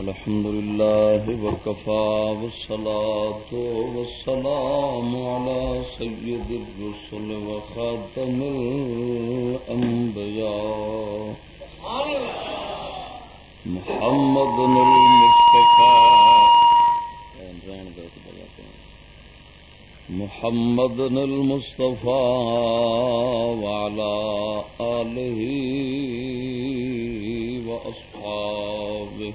الحمد لله وكفى والصلاة والسلام على سيد الرسل وخاتم الأنبياء. محمد المصطفى. محمد المصطفى وعلى آله وأصحابه.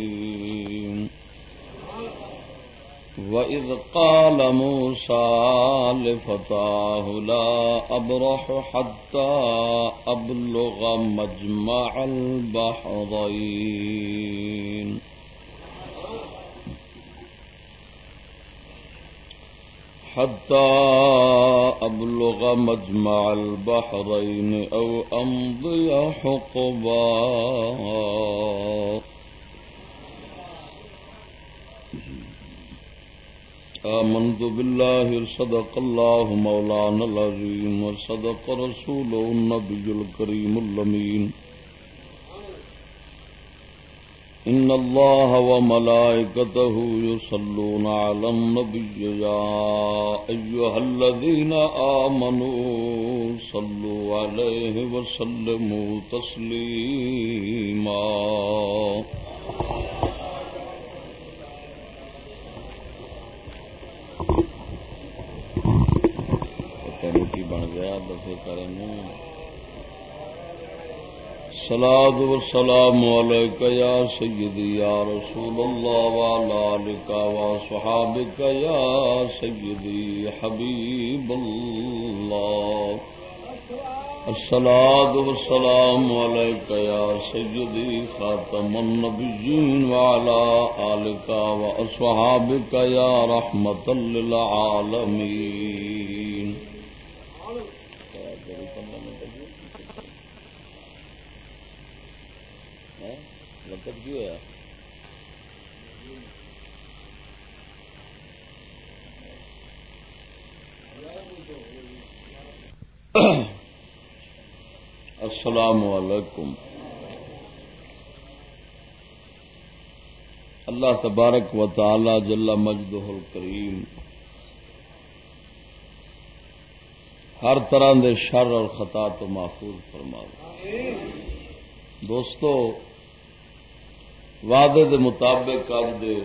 وإذ قال موسى لفتاه لا أبرح حتى أبلغ مجمع البحرين حتى أبلغ مجمع البحرين أو أمضي حقبا آمنت بالله صدق الله مولانا العظيم وصدق رسوله النبي الكريم اللمين إن الله وملائكته يصلون على النبي يا أيها الذين آمنوا صلوا عليه وسلموا تسليما کی بن گیا دفے سلاد و سلام یا سیدی، یا رسول اللہ والا لکا و صحابک یا سیدی حبیب اللہ۔ السلاد و سلام یا سیدی خاتم النبیین والا آلکا و صحابک یا رحمت للعالمین کی ہوا السلام علیکم۔ اللہ تبارک و تعالی جل مجد الکریم۔ ہر طرح دے شر اور خطا تو محفوظ فرما دوستو وعدے دے مطابق اج دے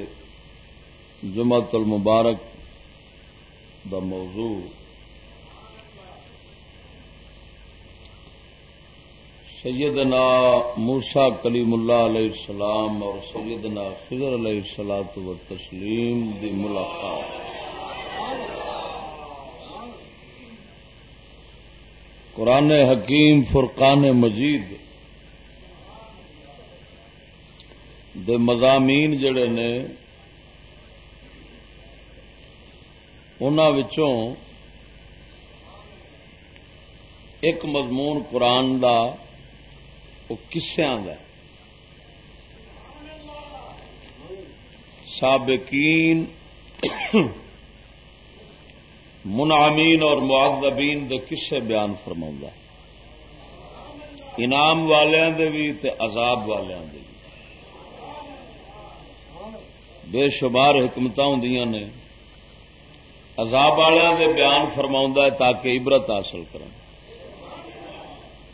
جمعت المبارک دا موضوع سیدنا موسا کلیم اللہ علیہ السلام اور سیدنا خضر علیہ السلاط و تسلیم دی ملاقات۔ قرآن حکیم فرقان مجید دے مضامین جڑے نے وچوں ایک مضمون قرآن دا، وہ کسیا سابقین، منعمین اور معذبین دے کسے بیان فرما انعام والوں دے بھی تے عذاب والوں دے بھی بے شمار حکمت ہوں نے عذاب والوں کے بیان فرما ہے تاکہ عبرت حاصل کریں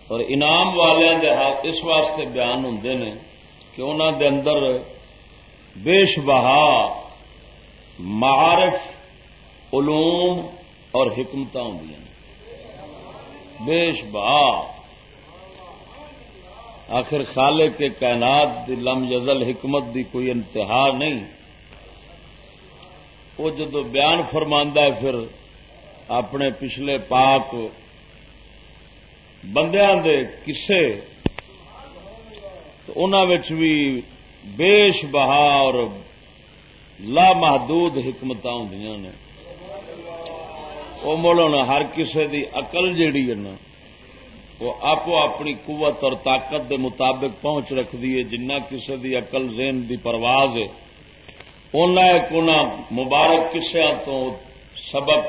اور انعام والوں کے ہاتھ اس واسطے بیان ہوں نے کہ انہوں دے اندر بیش بہا معارف، علوم اور حکمت ہوں بیش بہا آخر خالے کے کائنات دی لم یزل حکمت دی کوئی انتہا نہیں۔ وہ جدو بیان فرما پھر اپنے پچھلے پاک بندیاں دے کسے تو بھی بیش بہا اور لا محدود حکمت ہوں نے وہ مڑ ہر کسی دی اقل جیڑی ہے نا، وہ آپ اپنی قوت اور طاقت دے مطابق پہنچ رکھتی ہے جنہ کسی دی اقل ذہن دی پرواز ہے۔ ایک مبارک کسیا تو سبق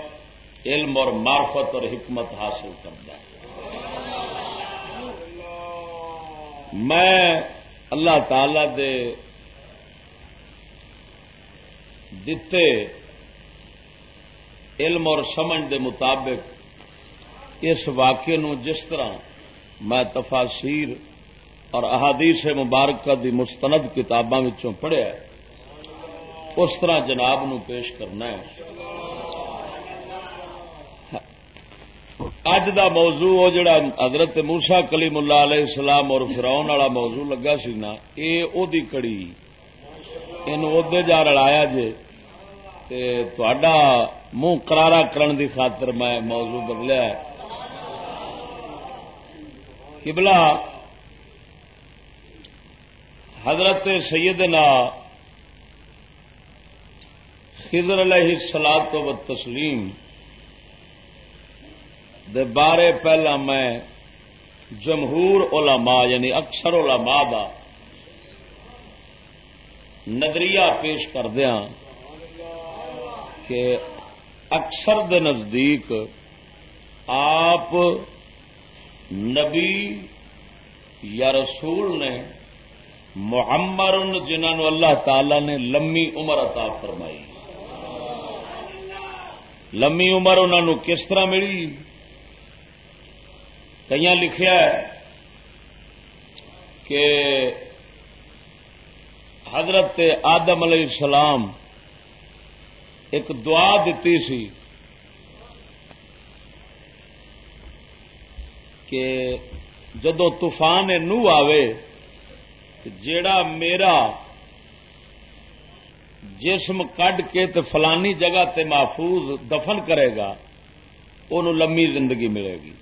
علم اور معرفت اور حکمت حاصل کرتا ہے۔ میں اللہ تعالی دے دتے علم اور سمجھ دے مطابق اس واقعے نو جس طرح میں تفاصیر اور احادیث مبارکہ دی مستند کتاباں پڑھیا اس طرح جناب نو پیش کرنا ہے۔ اج دا موضوع وہ جڑا حضرت موسا کلیم اللہ علیہ السلام اور فراؤن والا موضوع لگا سی نا یہ وہ کڑی۔ یہ جا رلایا جے۔ منہ کرارا کرن دی خاطر میں موضوع بدلیا کبلا حضرت سیدنا خضر علیہ سلاد تو تسلیم دے بارے پہلا میں جمہور علماء یعنی اکثر علماء دا نظریہ پیش کردیا ہاں کہ اکثر دے نزدیک آپ نبی یا رسول نے محمر جنہوں اللہ تعالی نے لمی عمر عطا فرمائی۔ لمی عمر انہوں کس طرح ملی کئی لکھیا ہے کہ حضرت آدم علیہ السلام ایک دعا دیتی سی کہ جدو طوفان نو آوے جیڑا میرا جسم کڈ کے تے فلانی جگہ تے محفوظ دفن کرے گا ان لمبی زندگی ملے گی۔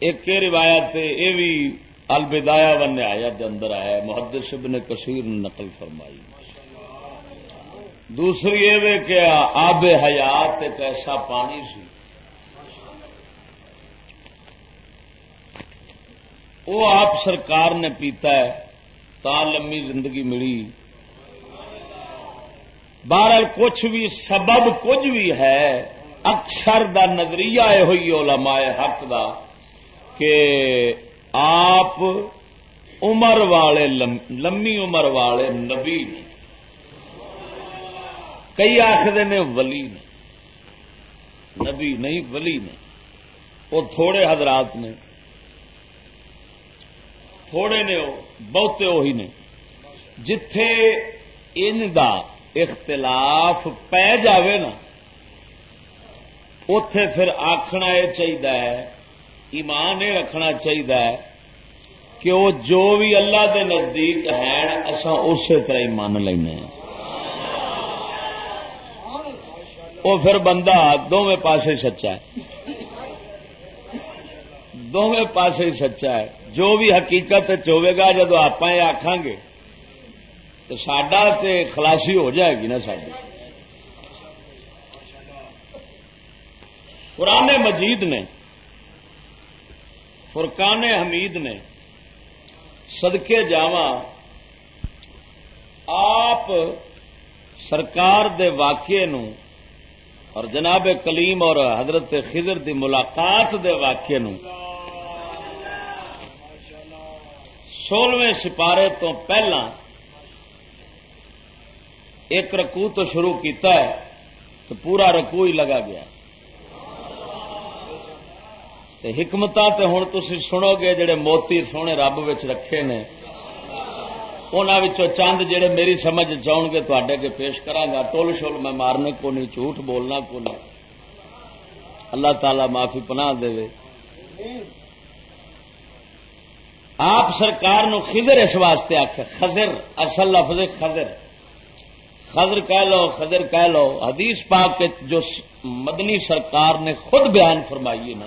ایک روایت یہ بھی البدایا و نہایا کے اندر آیا محدث ابن کثیر نے نقل فرمائی۔ دوسری یہ کہ آب حیات ایک ایسا پانی سی، وہ آپ سرکار نے پیتا ہے۔ تا لمبی زندگی ملی۔ بہرحال کچھ بھی سبب کچھ بھی ہے، اکثر دا نظریہ یہ ہوئی علماء حق دا کہ آپ عمر والے لمبی عمر والے نبی نے، کئی آخر نے ولی نے، نبی نہیں، ولی نے۔ وہ تھوڑے حضرات نے، تھوڑے نے وہ بہتے وہی نے جتھے ان دا اختلاف پی جاوے نا اتے پھر آخنا یہ چاہیے ایمان یہ رکھنا چاہیے کہ وہ جو بھی اللہ دے نزدیک ہیں اصا اسی طرح ہی مان لینا وہ پھر بندہ دونوں پاسے سچا ہے دونوں پاسے ہی سچا ہے جو بھی حقیقت چوے گا جب آپ آخان گے تو سڈا تے خلاسی ہو جائے گی نا ساری پرانے مجید نے فرقان حمید نے سدکے جاوا آپ سرکار دے واقعے نو اور جناب کلیم اور حضرت خضر دی ملاقات دے واقعے نو سولہویں سپارے تو پہلا ایک رکو تو شروع کیتا ہے تو پورا رکو ہی لگا گیا۔ حکمت ہوں تھی سنو گے جڑے موتی سونے رب رکھے نے ان چند جڑے میری سمجھ چاؤ گے تے پیش کرا ٹول شول میں مارنے کو نہیں، جھوٹ بولنا کو نہیں۔ اللہ تعالی معافی پناہ دے آپ سرکار نو خضر اس واسطے آخ خزر اصل لفظ خزر خضر کہہ لو، خضر کہہ لو۔ حدیث پاک جو مدنی سرکار نے خود بیان فرمائی نا،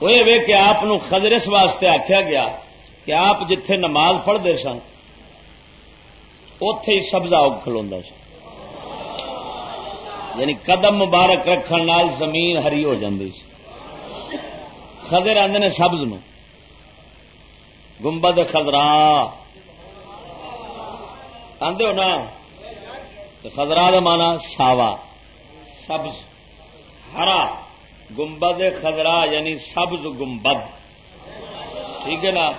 وہ یہ کہ آپ خزر اس واسطے آخیا گیا کہ آپ جتھے نماز پڑھتے سن اتے ہی سبزہ کھلوا سن۔ یعنی قدم مبارک رکھن نال زمین ہری ہو جاتی خدر آدھے نے سبز نو۔ گنبد خدرا آدھے ہو نا؟ خدرا کا مانا ساوا، سبز، ہرا۔ گنبد خدرا یعنی سبز گنبد۔ ٹھیک ہے نا؟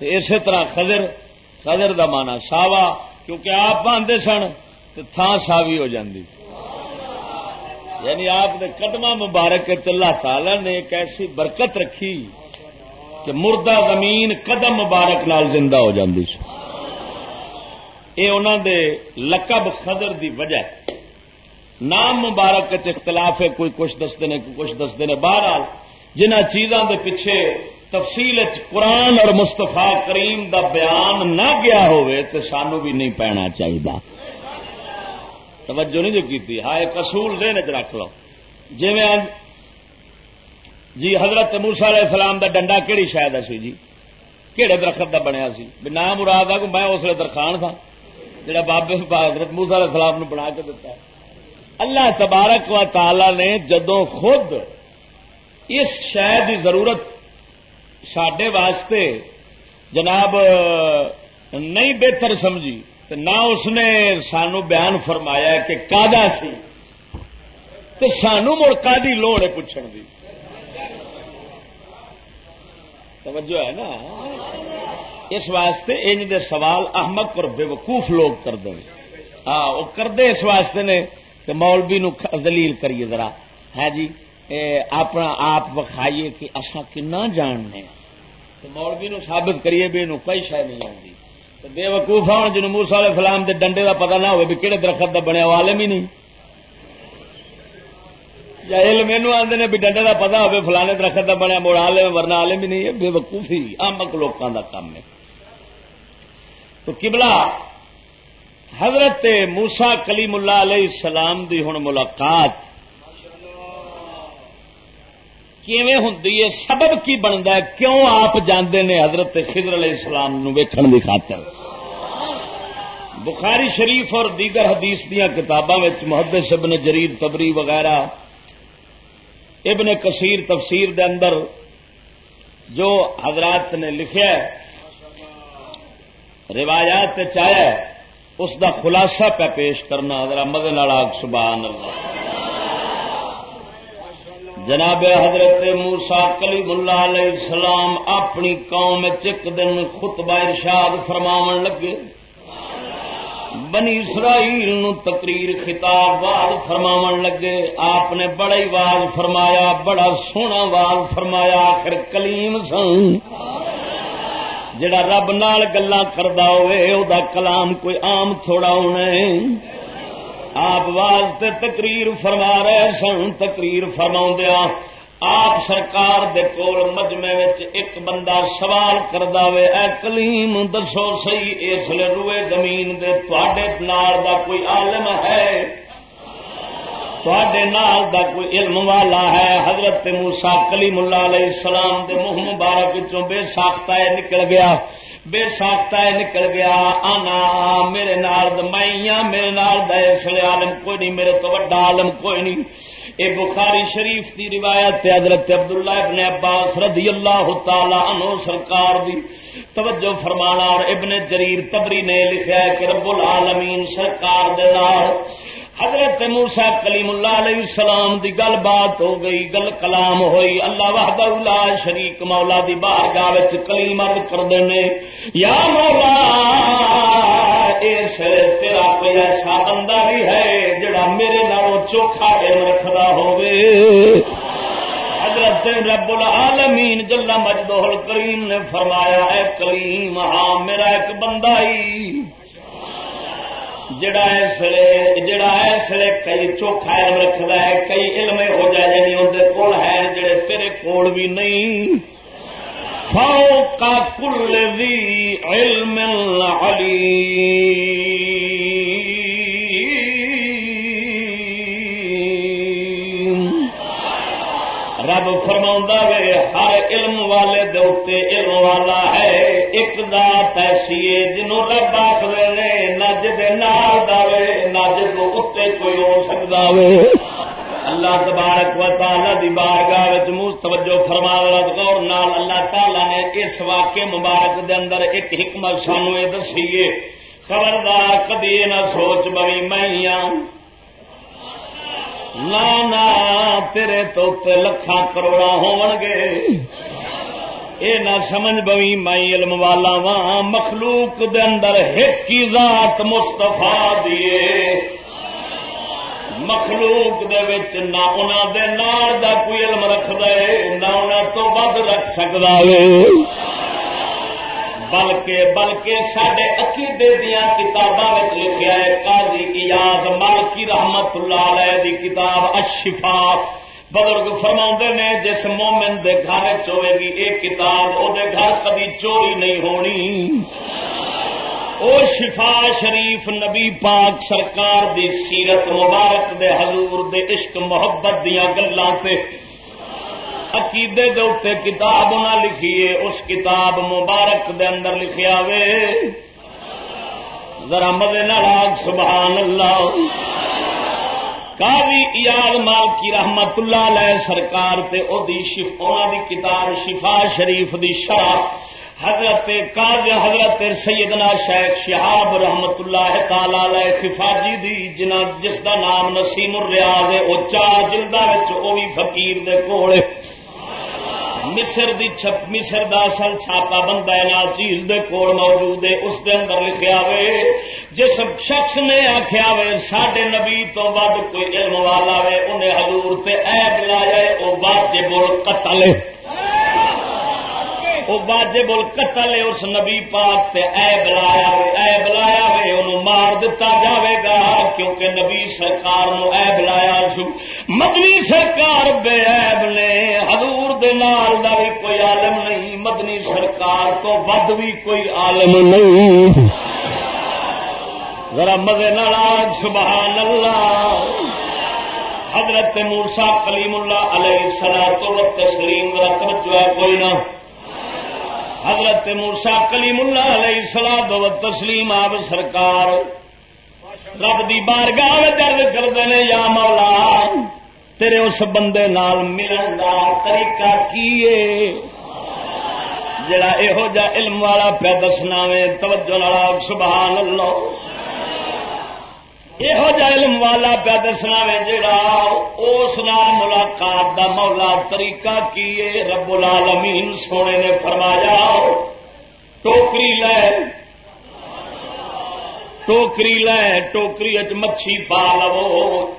اسی طرح خدر خدر دا مانا ساوا، کیونکہ آپ آدھے سن تو تھان ساوی ہو جاتی یعنی آپ نے قدم مبارک اللہ تعالی نے ایک ایسی برکت رکھی۔ کہ مردہ زمین قدم مبارک نال زندہ ہو جاتی یہ انہوں دے لقب خضر دی وجہ نام مبارک اختلاف ہے، کوئی کچھ دستے نے، کوئی کچھ دستے نے۔ بہرحال جنہ چیزوں دے پیچھے تفصیل قرآن اور مستفا کریم دا بیان نہ گیا ہوئے تو سانو بھی نہیں پینا چاہیے توجہ نہیں جو کی ہاں ایک اصول دین چ رکھ لو۔ جی جی حضرت موسا علیہ السلام دا ڈنڈا کہڑی شاید سی جی؟ کہڑے درخت دا بنیا سی؟ نام مراد آ میں اس لیے درخان تھا، جڑا بابے حضرت موسا علیہ السلام نے بنا کے دیتا ہے۔ اللہ تبارک و تعالی نے جدو خود اس شہ کی ضرورت سڈے واسطے جناب، نہیں بہتر سمجھی تو نہ اس نے سانو بیان فرمایا کہ کا سی، تو سانو مڑ کا لوڑ ہے پوچھنے کی توجہ ہے نا؟ اس واسطے انج دے سوال احمد اور بے وقوف لوگ کرتے ہیں ہاں وہ کرتے اس واسطے نے کہ مولوی نو دلیل کریے ذرا۔ ہے جی اپنا آپ وکھائیے کہ اصا کنا جاننے مولوی نو ثابت کریے بھی کوئی شاید نہیں آتی بے وقوف آن جن موسا والے فلام کے ڈنڈے کا پتا نہ ہو کہڑے درخت کا بنیا عالم ہی نہیں۔ یا علم مینو آدھے نے بھی ڈنڈے کا پتا ہو فلانے درخت کا بنیا موڑ عالم ورنہ عالم ہی نہیں ہے، بے وقوفی آمک لوگوں کا کام ہے۔ تو کبلا حضرت موسا کلیم اللہ علیہ السلام دی ہوں ملاقات۔ کیویں ہوں سبب کی بنتا ہے؟ کیوں آپ جانے نے حضرت خضر علیہ السلام نو ویکھن کی خاطر؟ بخاری شریف اور دیگر حدیث دیا کتاباں محدث ابن جرید تبری وغیرہ ابن کثیر تفسیر دے اندر جو حضرات نے لکھا روایات چاہے اس دا خلاصہ پہ پیش کرنا حضرت مدن سبحان اللہ۔ جناب حضرت موسا کلیم اللہ علیہ السلام اپنی قوم چک دن خطبہ ارشاد فرماو لگے۔ بنی اسرائیل نو تقریر خطاب وال فرماو لگے۔ آپ نے بڑا ہی وال فرمایا، بڑا سونا وال فرمایا، آخر کلیم سن۔ جڑا رب نال گلا کردا ہوئے او دا کلام کوئی عام تھوڑا ہونا ہے۔ آپ واسطے تقریر فرما رہے سن، تقریر فرما دیا آپ سرکار دے کول مجمے ایک بندہ سوال کردا وے، اے کلیم دسو سی اس لیے روئے زمین دے نال دا کوئی عالم ہے؟ تھوڑے نال دا کوئی علم والا ہے؟ حضرت موسا کلیم اللہ علیہ السلام دے منہ مبارک وچوں بے ساختہ نکل گیا۔ بے ساختہ نکل گیا۔ آنا، میرے نال میں میرے نال دس عالم کوئی نہیں، میرے تو وڈا عالم کوئی نہیں۔ اے بخاری شریف دی روایت حضرت عبداللہ ابن عباس رضی اللہ تعالی عنہ سرکار دی توجہ فرمانا اور ابن جریر تبری نے لکھا ہے کہ رب العالمین سرکار دے نال حضرت موسا کلیم اللہ علیہ السلام دی گل بات ہو گئی، گل کلام ہوئی۔ اللہ وحد اللہ شریک مولا دی بار گاہ کلیم ارد کر دینے یا مولا اس تیرا کوئی ایسا بندہ بھی ہے جڑا میرے نالوں چوکھا علم رکھدا ہوے حضرت رب العالمین جل مجدہ الکریم نے فرمایا، اے کلیم ہاں میرا ایک بندہ ہی۔ جڑا اس جڑا کئی چوکھا علم رکھتا ہے، کئی علم ہو جائے یعنی اندر کول ہے جڑے تیرے کول بھی نہیں۔ فوق کل علم علی فرما وے ہر علم والے دے علم والا ہے۔ ایک ذات ایسی ہے جنوں رب آخر نے، نج دے نال دے نج کو اتنے کوئی ہو سکتا وے۔ اللہ تبارک و تعالی دی بارگاہ وچ منہ توجہ فرما رات غور نال اللہ تعالی نے اس واقعے مبارک دے اندر ایک حکمت سانو یہ دسیے خبردار، کدی نہ سوچ بوی میں نا تیرے تو لکھا کروڑا ہون گے اے نہ سمجھ بوی میں علم والا وا مخلوق دے اندر ایک کی ذات مستفا دیے مخلوق دے وچ نہ انہاں دے نال دا کوئی علم رکھ دے نہ انہاں تو ود رکھ سکدا ہے بلکہ بلکہ سڈے عقیدے دیا کتاباں لکھا ہے، قاضی ایاز مالکی رحمت اللہ علیہ دی کتاب اشفا بزرگ فرما نے، جس مومن دے گھر چوے گی یہ کتاب وہ گھر کبھی چوری نہیں ہونی۔ او شفا شریف نبی پاک سرکار دی سیرت مبارک دے حضور دے عشق محبت دیا گلوں سے عقیدے دے اتنے کتاب نہ لکھیے، اس کتاب مبارک دے اندر لکھیا وے۔ ذرا مدے ناگ سبحان اللہ۔ کاری ایال مال کی رحمت اللہ علیہ سرکار تے او دی شفا دی کتاب شفا شریف دی شرح حضرت کاج حضرت سیدنا شیخ شہاب رحمت اللہ تعالی علیہ خفاجی دی جنا جس دا نام نسیم الریاض ہے، او چار جلدہ وچ او بھی فقیر دے کول مصر دی چھپ مصر دا اصل چھاپا بندہ ہے چیز دے کول موجود ہے اس دے اندر لکھیا وے جس شخص نے آخیا وے سڈے نبی تو ود کوئی علم والا وے انہیں حضور تے عیب لایا وہ واجب القتل وہ واجب القتل ہے اس نبی پاک تے عیب لایا وے عیب لایا وے مار دتا جاوے گا کیونکہ نبی سرکار نو عیب لایا سو مدنی سرکار بے عیب نے۔ حضور دے نال دا بھی کوئی عالم نہیں۔ مدنی سرکار تو ود بھی کوئی عالم نہیں۔ ذرا مزے نال سبحان اللہ حضرت مورسا کلیم اللہ علیہ سلا تو تسلیم، ذرا توجہ ہے کوئی نہ۔ حضرت مورسا کلیم اللہ علیہ السلام و تسلیم آپ سرکار۔ رب دی بارگاہ درد کرتے ہیں، یا مولا، تیرے اس بندے نال ملن کا طریقہ کی جڑا یہو جا علم والا پہ دسنا وے توجہ سبحان اللہ۔ یہو جا علم والا پیا دسنا وے جڑا اس نال ملاقات دا مولا طریقہ کی رب العالمین سونے نے فرمایا، ٹوکری لے۔ ٹوکری لے، ٹوکری اچ مچھی پا لو۔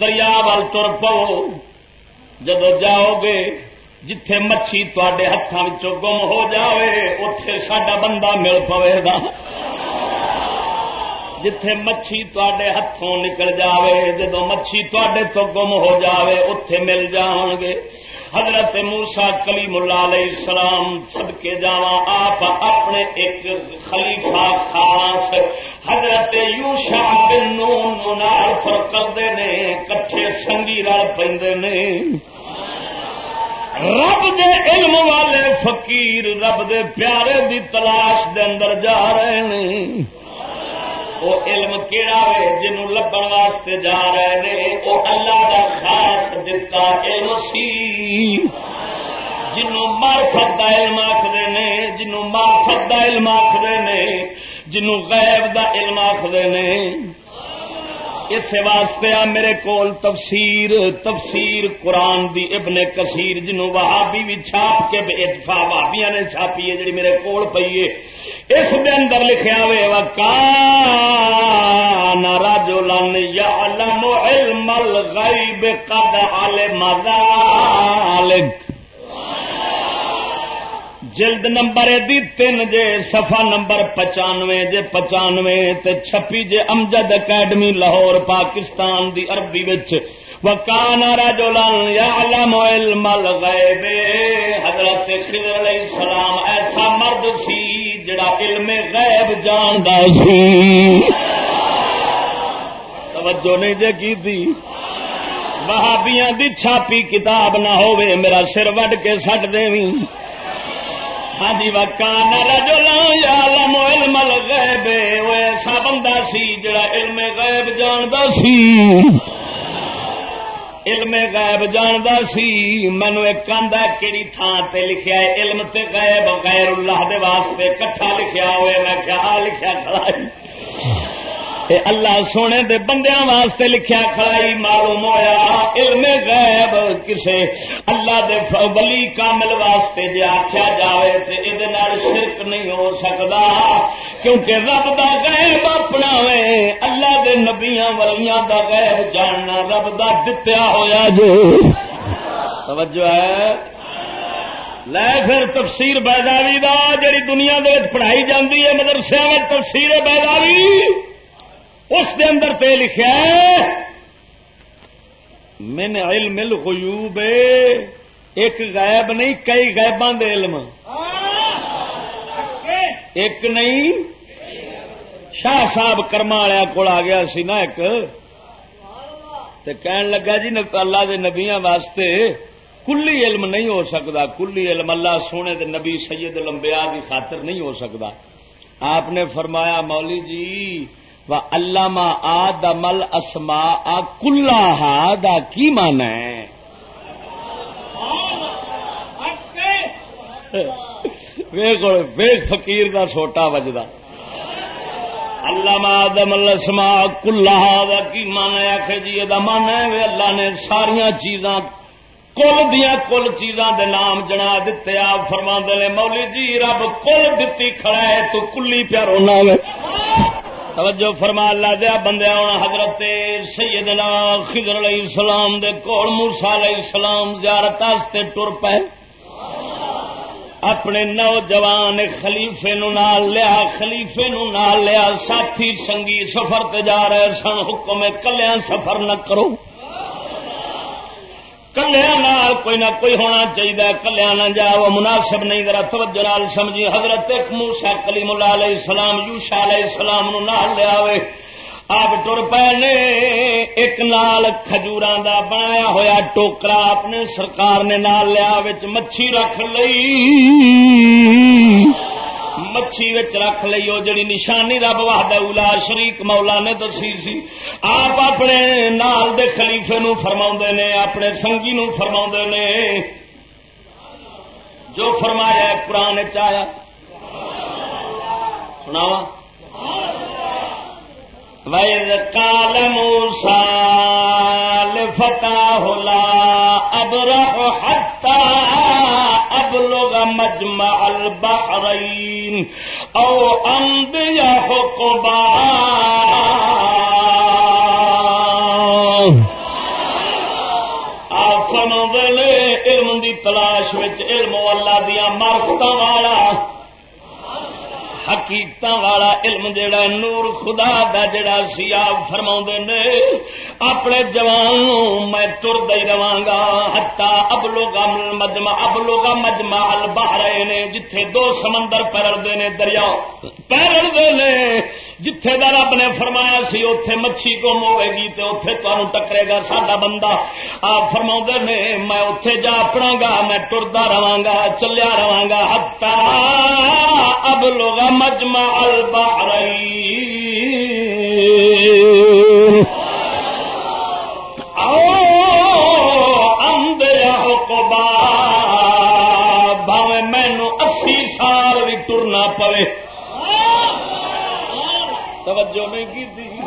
دریا وال تر پو۔ جب جاؤ گے جتھے مچھی تے ہاتھوں گم ہو جاوے اتے سڈا بندہ مل پوے گا۔ جتھے مچھی تے ہاتھوں نکل جاوے جدو مچھی تے تو گم ہو جاوے اتے مل جان گے حضرت موسا کلی ملا علیہ السلام سد کے جا آپ اپنے ایک خلیفہ خاص حضرت یوشا بن نون فر کرتے نے، کٹھے سنگی رل پہ رب دے علم والے فقیر، رب دے پیارے دی تلاش دے اندر جا رہے ہیں وہ علم کہڑا وے جنوں لبن واسطے جا رہے نے وہ اللہ کا خاص دتا علم سی جنوں مارفت دا علم آخر نے جنوں مارفت دا علم آخر نے جنوں غیب دا علم آخر نے۔ اس واسطے آ میرے کول تفسیر تفسیر قرآن دی ابن کثیر جنوں وہابی بھی چھاپ کے بے اتفا وہابیاں نے چھاپی ہے، جڑی میرے کول پئی ہے۔ اس دے اندر لکھیا وے وکان رجلن یعلم علم الغیب قد علم ذلك۔ جلد نمبر دی تین جے، صفحہ نمبر پچانوے جے، پچانوے تے چھپی جے امجد اکیڈمی لاہور، پاکستان دی عربی وچ۔ وکان رجلن یعلم علم الغیب، حضرت خضر علیہ السلام ایسا مرد سی جڑا علم غیب جاندا سی۔ توجہ نہیں جے کی تھی وہابیاں دی چھاپی کتاب نہ ہوئے میرا سر وڈ کے سٹ دیویں ہاں جی وکان رجلا یعلم علم الغیب وہ ایسا بندہ سی جڑا علم غیب جاندا سی۔ علم غائب جاندا سی۔ مینو ایک کاندا کیڑی تھان تے لکھیا ہے، علم تے غیب غیر اللہ دے واسطے اکٹھا لکھیا ہوئے، میں کیا لکھیا کھڑا اے اللہ سونے دے بندیاں واسطے لکھیا کھڑائی معلوم ہویا علم غیب کسے۔ اللہ دے ولی کامل واسطے جے آخیا جاوے تے اے نال شرک نہیں ہو سکدا۔ کیونکہ رب دا غیب اپنا وے، اللہ دے نبیاں ولیاں دا غیب جاننا رب دا دتیا ہویا جو توجہ ہے۔ لے پھر تفسیر بیداوی دا، جڑی دنیا دے پڑھائی جاندی ہے مدرسے میں تفسیر بیداوی۔ اس دے اندر تے لکھا من علم الغیوب، ایک غائب نہیں، کئی غائبان دے علم۔ ایک نہیں، شاہ صاحب کرما والیا کول آ گیا سی نا ایک۔ تے کہن لگا جی اللہ دے نبیاں واسطے کلی علم نہیں ہو سکتا کلی علم اللہ سونے دے نبی سید الانبیاء دی خاطر نہیں ہو سکتا آپ نے فرمایا مولی جی علامہ آدمل اسما کلا دا کی من ہے؟ ویخ فقیر دا چھوٹا وجدا اللہ آدم السما کلا دا کی من ہے؟ آخر جی یہ من ہے وے اللہ نے ساریا چیزاں، کل دیا کل چیزاں دے نام جنا دیتے آپ فرما نے مولی جی رب کل دتی کھڑا ہے تو کلی پیار ہونا ہے۔ توجہ فرما، اللہ دیا بندے ہونا حضرت سیدنا خضر علیہ السلام دے کول موسا علیہ السلام زیارت ٹر پے۔ اپنے نوجوان خلیفے نو نال لیا، خلیفے نو نال لیا، ساتھی سنگی سفر تے جا رہے سن، حکم کلیا سفر نہ کرو۔ کلیا کوئی نہ کوئی ہونا چاہیے کلیا نہ جا وہ مناسب نہیں، ذرا توجہ نال سمجھی حضرت ایک موسا کلیم اللہ علیہ السلام یوشا علیہ السلام نو نال لیا آپ ٹر پے نے ایک نال کھجور دا بنایا ہویا ٹوکرا اپنے سرکار نے نال لیا مچھی رکھ لئی۔ مچھی رکھ لیو جڑی نشانی رب واہد اولا شریک مولا نے دسی سی۔ آپ اپنے نال دے خلیفے نو فرما نے، اپنے سنگی نو فرما نے۔ جو فرمایا قرآن چایا سناوا وید کال موسا فتح ہولا اب رہو ہتا اب لوگ مجمع البحرین او امد یا حکبا علم دی تلاش علم اللہ دیا مارکت والا حقیقت والا علم جڑا نور خدا دا جڑا سی آپ فرما نے۔ اپنے جوان میں ترد ہی رہا گا ہتا اب لوگ مجمع اب لوگ مجمع باہر نے جتھے دو سمندر پیرتے نے دریا پیرتے نے جتھے دا رب نے فرمایا سی اتے مچھی گم ہوئے گی تو اتے تمہیں ٹکرے گا ساڈا بندہ۔ آپ فرما نے، میں اتے جا پڑا گا، میں ٹرتا رہا گا، چلیا رہا گا۔ ہتا اب لوگ مجمع البحرین۔ بھاوے مینو اسی سال بھی ٹرنا پوے۔ توجہ نہیں کی تھی۔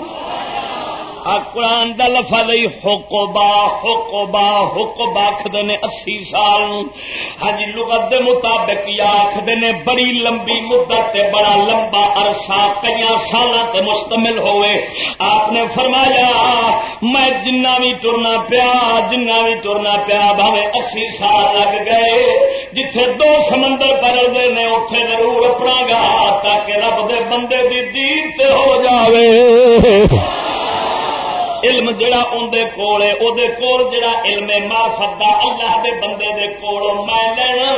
قرآن دا لفظ ہی حکوبا حکوبا حکوبا آخر نے اسی سال ہاں جی، لغت دے مطابق یا آخر نے بڑی لمبی مدت تے بڑا لمبا عرصہ کئی سال تے مشتمل ہوئے۔ آپ نے فرمایا، میں جنہ بھی ٹرنا پیا، جنہ بھی ٹرنا پیا، بھاوے اسی سال لگ گئے۔ جتھے دو سمندر پرلتے نے اتے ضرور اپنا گا تاکہ رب دے بندے دی دین ہو جاوے۔ علم جڑا اندر کول ہے وہ کول جڑا علم مارفت دا اللہ دے بندے دے کول، میں لینا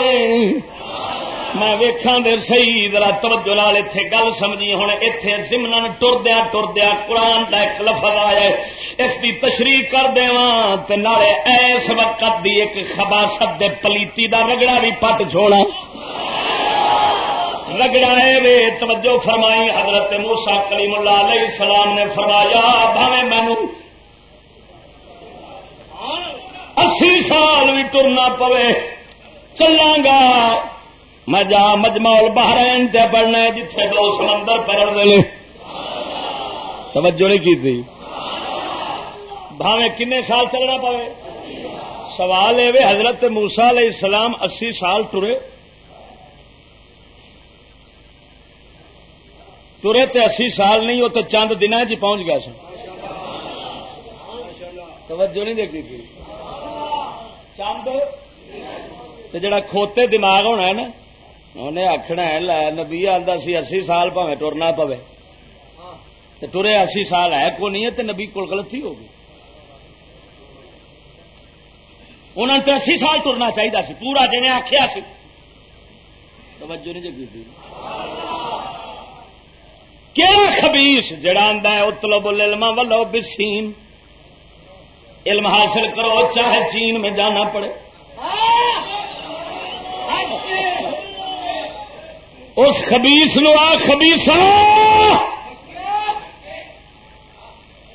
میں ویخا دے سی ذرا توجہ لال اتنے گل سمجھی۔ ہوں اتنے سمن ٹردیا ٹردیا قرآن کا ایک لفظ آیا ہے۔ اس کی تشریح کر دے نالے ایس وقت دی ایک خباست دے پلیتی دا رگڑا بھی پٹ چھوڑا رگڑائے وے توجہ فرمائی، حضرت موسا کلیم اللہ علیہ السلام نے فرمایا بھاوے مینو سال بھی ٹرنا پوے چلا گا میں جا مجمول بہرین تے پڑھنا جتھے دو سمندر پڑھ دے توجہ نہیں کی تھی؟ بھاوے کنے سال چلنا پوے؟ سوال ہے، حضرت موسا علیہ السلام اسی سال ٹرے۔ ترے تے اسی سال نہیں، وہ تو چند دن چ جی پہنچ گیا سن۔ توجہ نہیں دیکھی تھی۔ چند؟ جڑا کھوتے دماغ ہونا ہے نا انہیں آخنا ہے نبی آتا سی اسی سال پہ ٹرنا پوے تو ٹرے اسی سال ہے کو نہیں ہے تو نبی کو غلطی ہوگی انہوں نے تو اسی سال ٹرنا چاہیے سی، پورا جی آخیا سی۔ توجہ نہیں جگی تھی کیا خبیس جڑا ہے اتلو بول علم ولو بسیم علم حاصل کرو، چاہے چین میں جانا پڑے۔ اس خبیس نو آ خبیسا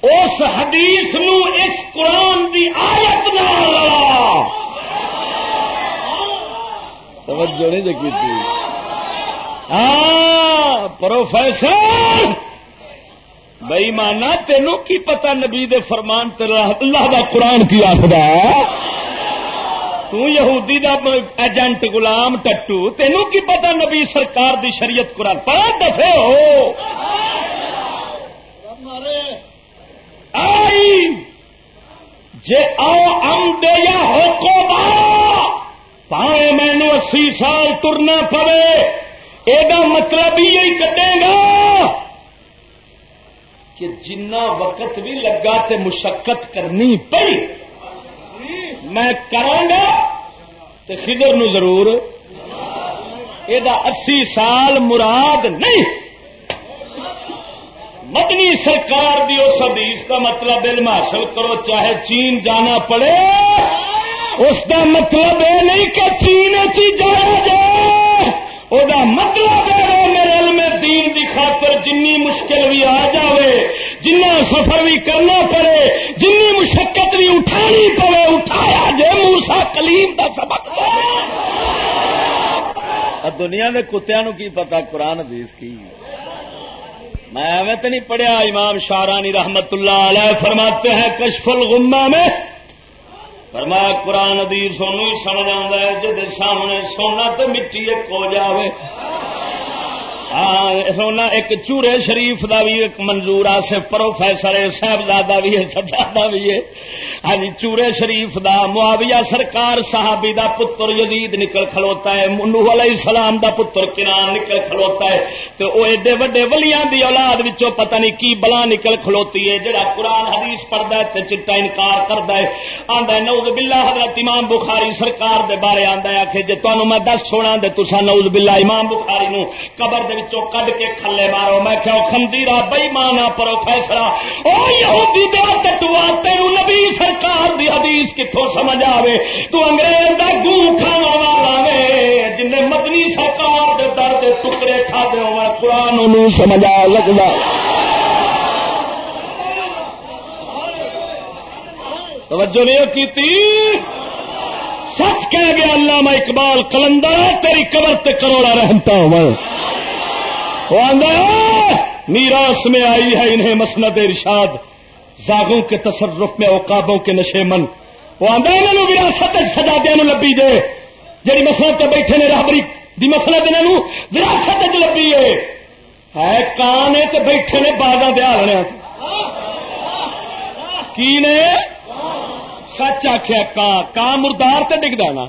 اس حدیث نو اس قرآن دی آیت نہ توجہ نہیں دیکھی تھی ہاں پروفیسر! بئی مانا تینوں کی پتا نبی دے فرمان تیرا اللہ دا قرآن کی آخر تہودی دا ایجنٹ غلام ٹٹو، تینوں کی پتا نبی سرکار دی شریعت قرآن پڑھ دفے ہو۔ آئی! جے آؤ ام دے یا ہو کو پائے مینو اسی سال ترنا پڑے۔ یہ مطلب یہی کٹے گا کہ جنا وقت بھی لگا تے مشقت کرنی پئی میں کرا تو خدر نو ضرور یہ اسی سال مراد نہیں۔ مدنی سرکار دی اس حدیث کا مطلب علم حاصل کرو، چاہے چین جانا پڑے، اس کا مطلب یہ نہیں کہ چین چی جانا وہ مطلب ہے میرے علم دین دی خاطر جنی مشکل بھی آ جائے جنا سفر بھی کرنا پڑے جن مشقت بھی اٹھانی پڑے اٹھایا جے موسا کلیم کا سبق دنیا کے کتیا کی پتا قرآن حدیث کی میں ایویں تو نہیں پڑھیا امام شارانی رحمت اللہ علیہ فرماتے ہیں کشف الغمہ میں فرمایا، قرآن ادیر سونو ہی سمجھ آتا ہے جی سامنے سونا تو مٹی ایک ہو جائے ہاں، سونا ایک چورے شریف دا بھی ایک منظور آصف پروفیسر ہے صاحبزادہ بھی ہے سجادہ بھی ہے ہاں جی چورے شریف دا معاویہ سرکار صحابی دا پتر یزید نکل کھلوتا ہے۔ منوح علیہ السلام دا پتر کنان نکل کھلوتا ہے۔ تو وہ ایڈے وڈے ولیاں دی اولاد وچوں پتہ نہیں کی بلا نکل کھلوتی ہے۔ جڑا قرآن، حدیث پڑھدا ہے تے چٹا انکار کردا ہے۔ آندا ہے، نعوذ باللہ، حضرت امام بخاری سرکار دے بارے آندا ہے کہ جے تانوں میں دس سونا دے تساں نعوذ باللہ امام بخاری نو قبر دے وچوں کڈ کے کھلے مارو۔ میں کہ خندیرا بئی مانا پروفیسر او یہودی دا ٹٹوا تینو نبی سرکار دی حدیث کتوں سمجھ آوے۔ تو انگریز دا گوں کھانا والا وے جن نے مدنی سرکار دے در دے ٹکڑے کھا دے ہو قرآن انہوں سمجھ آ لگتا توجہ نہیں کی سچ کہہ گیا اللہ میں اقبال، کلندر، تیری قبر تے کروڑا رہتا ہوں۔ میراث میں آئی ہے انہیں مسند ارشاد زاگوں کے تصرف میں اوقابوں کے نشے من۔ وہ آدھا انہوں وراثت سجا دیا لبی دے۔ جی مسلط بیٹھے نے رابری دی مسلط انہوں، وراثت لبی ہے۔ کان ہے تو بیٹھے نے بازا دیا رہے کی نے؟ سچ آخیا کان مردار تے ڈگتا نا۔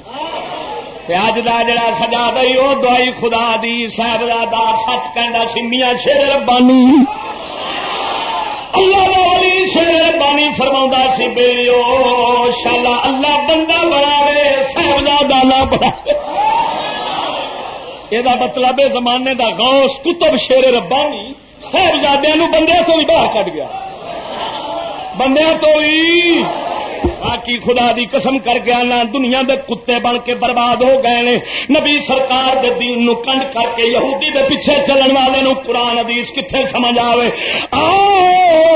اج دا جڑا سجا دئی وہ دوائی خدا دی، صاحب دار سچ کہہ سمیا شیر ربانی۔ اللہ دا ولی شیر ربانی فرما سی بیلیو شالا اللہ بندہ بنا رہے صاحب نہ بنا۔ یہ مطلب زمانے دا غوث، کتب شیر ربانی۔ صاحبزادے بندے تو بھی باہر کٹ گیا۔ بندے تو بھی باقی خدا دی قسم کر کے آنا، دنیا دے کتے بن کے برباد ہو گئے نے۔ نبی سرکار دے دین نو کنڈ کر کے یہودی دے پیچھے چلن والے نو قرآن حدیث کتنے سمجھ آوے۔ آؤ یا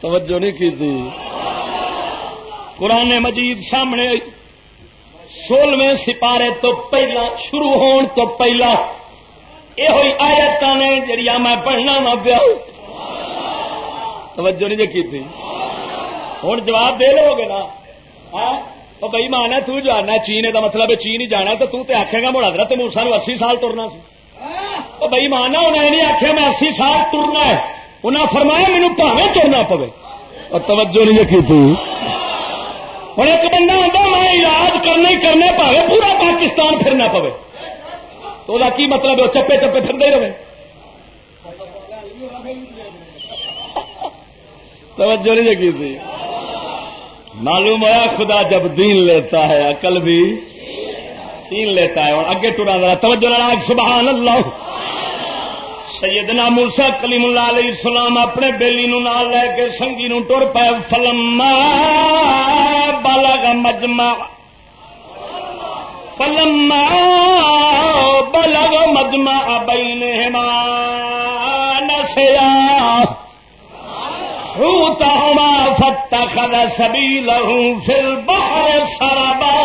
توجہ نہیں کی تھی۔ قرآن مجید سامنے سولہویں سپارے تو پہلا، شروع ہون تو پہلا۔ یہ ہوئی آیت نے جڑیا میں پڑھنا وا پیا توجہ نہیں جی کی ہوں جواب دے لو گے نا۔ ہاں؟ بھائی مانا تو جانا چین کا مطلب چین ہی جانا تو تے آخے گا مڑا درا تین سال اسی سال ترنا سی۔ بھائی مانا انہیں نہیں آخیا میں اسی سال ترنا ہے۔ انہیں فرمایا مینو پاوے ترنا پوے۔ اور توجہ نہیں کی تھی ہوں ایک بندہ آتا میں علاج کرنے کرنے پاوے، پورا پاکستان پھرنا پوے۔ تو وہ کی مطلب ہے؟ چپے چپے پھرتے رہے۔ توجہ نہیں کی تھی معلوم ہوا خدا جب دین لیتا ہے، عقل بھی سین لیتا ہے۔ اور اگے ٹورا ذرا، توجہ لڑا سبحان اللہ۔ سیدنا موسا کلیم اللہ علیہ السلام اپنے بیلی نو نال لے کے سنگی نو ٹر پے فلم بالغ مجمع۔ فلم بالغ مجمع بینہما نسیا حوتهما فاتخذ سبيله في البحر سربا.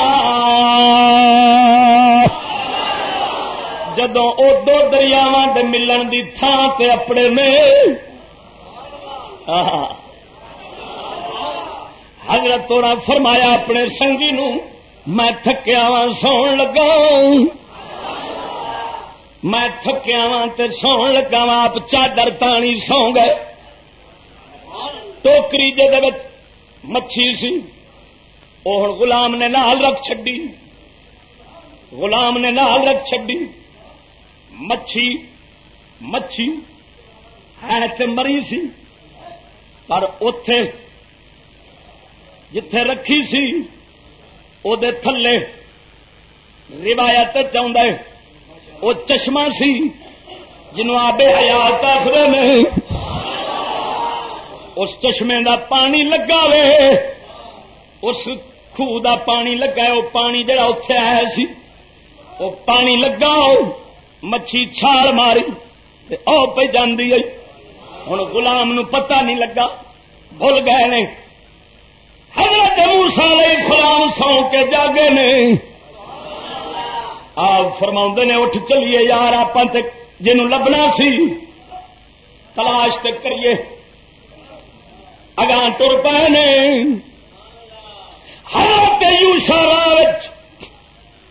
جدو او دو دریاواں دے ملن دی تھان تے اپنے میں حضرت توڑا فرمایا اپنے سنگی نو میں تھکیا وا سون لگا میں تھکیا وا تے سون لگا وا آپ چادر تانی سو گئے۔ ٹوکری مچھی سی۔ وہ ہوں گلام نے نال رکھ چڈی غلام نے نال رکھ چڈی مچھی مچھی ہے مری سی۔ پر اتے جتھے رکھی سی وہ تھلے روایت چاہتا ہے وہ چشمہ سی جنوب آبے حیات آخر اس چشمے دا پانی لگا وے اس خوہ دا پانی لگا وہ پانی جڑا اتے آیا سی وہ پانی لگا مچھی چھال ماری او پہ جاندی ہوں گلام نو پتہ نہیں لگا بھول گئے نے حضرت موسا علیہ السلام سو کے جاگے نے۔ آپ فرما نے، اٹھ چلیے یار آپ جنوں لبنا سی، تلاش تک کریے۔ اگاں تر پے نے۔ حضرت یوشا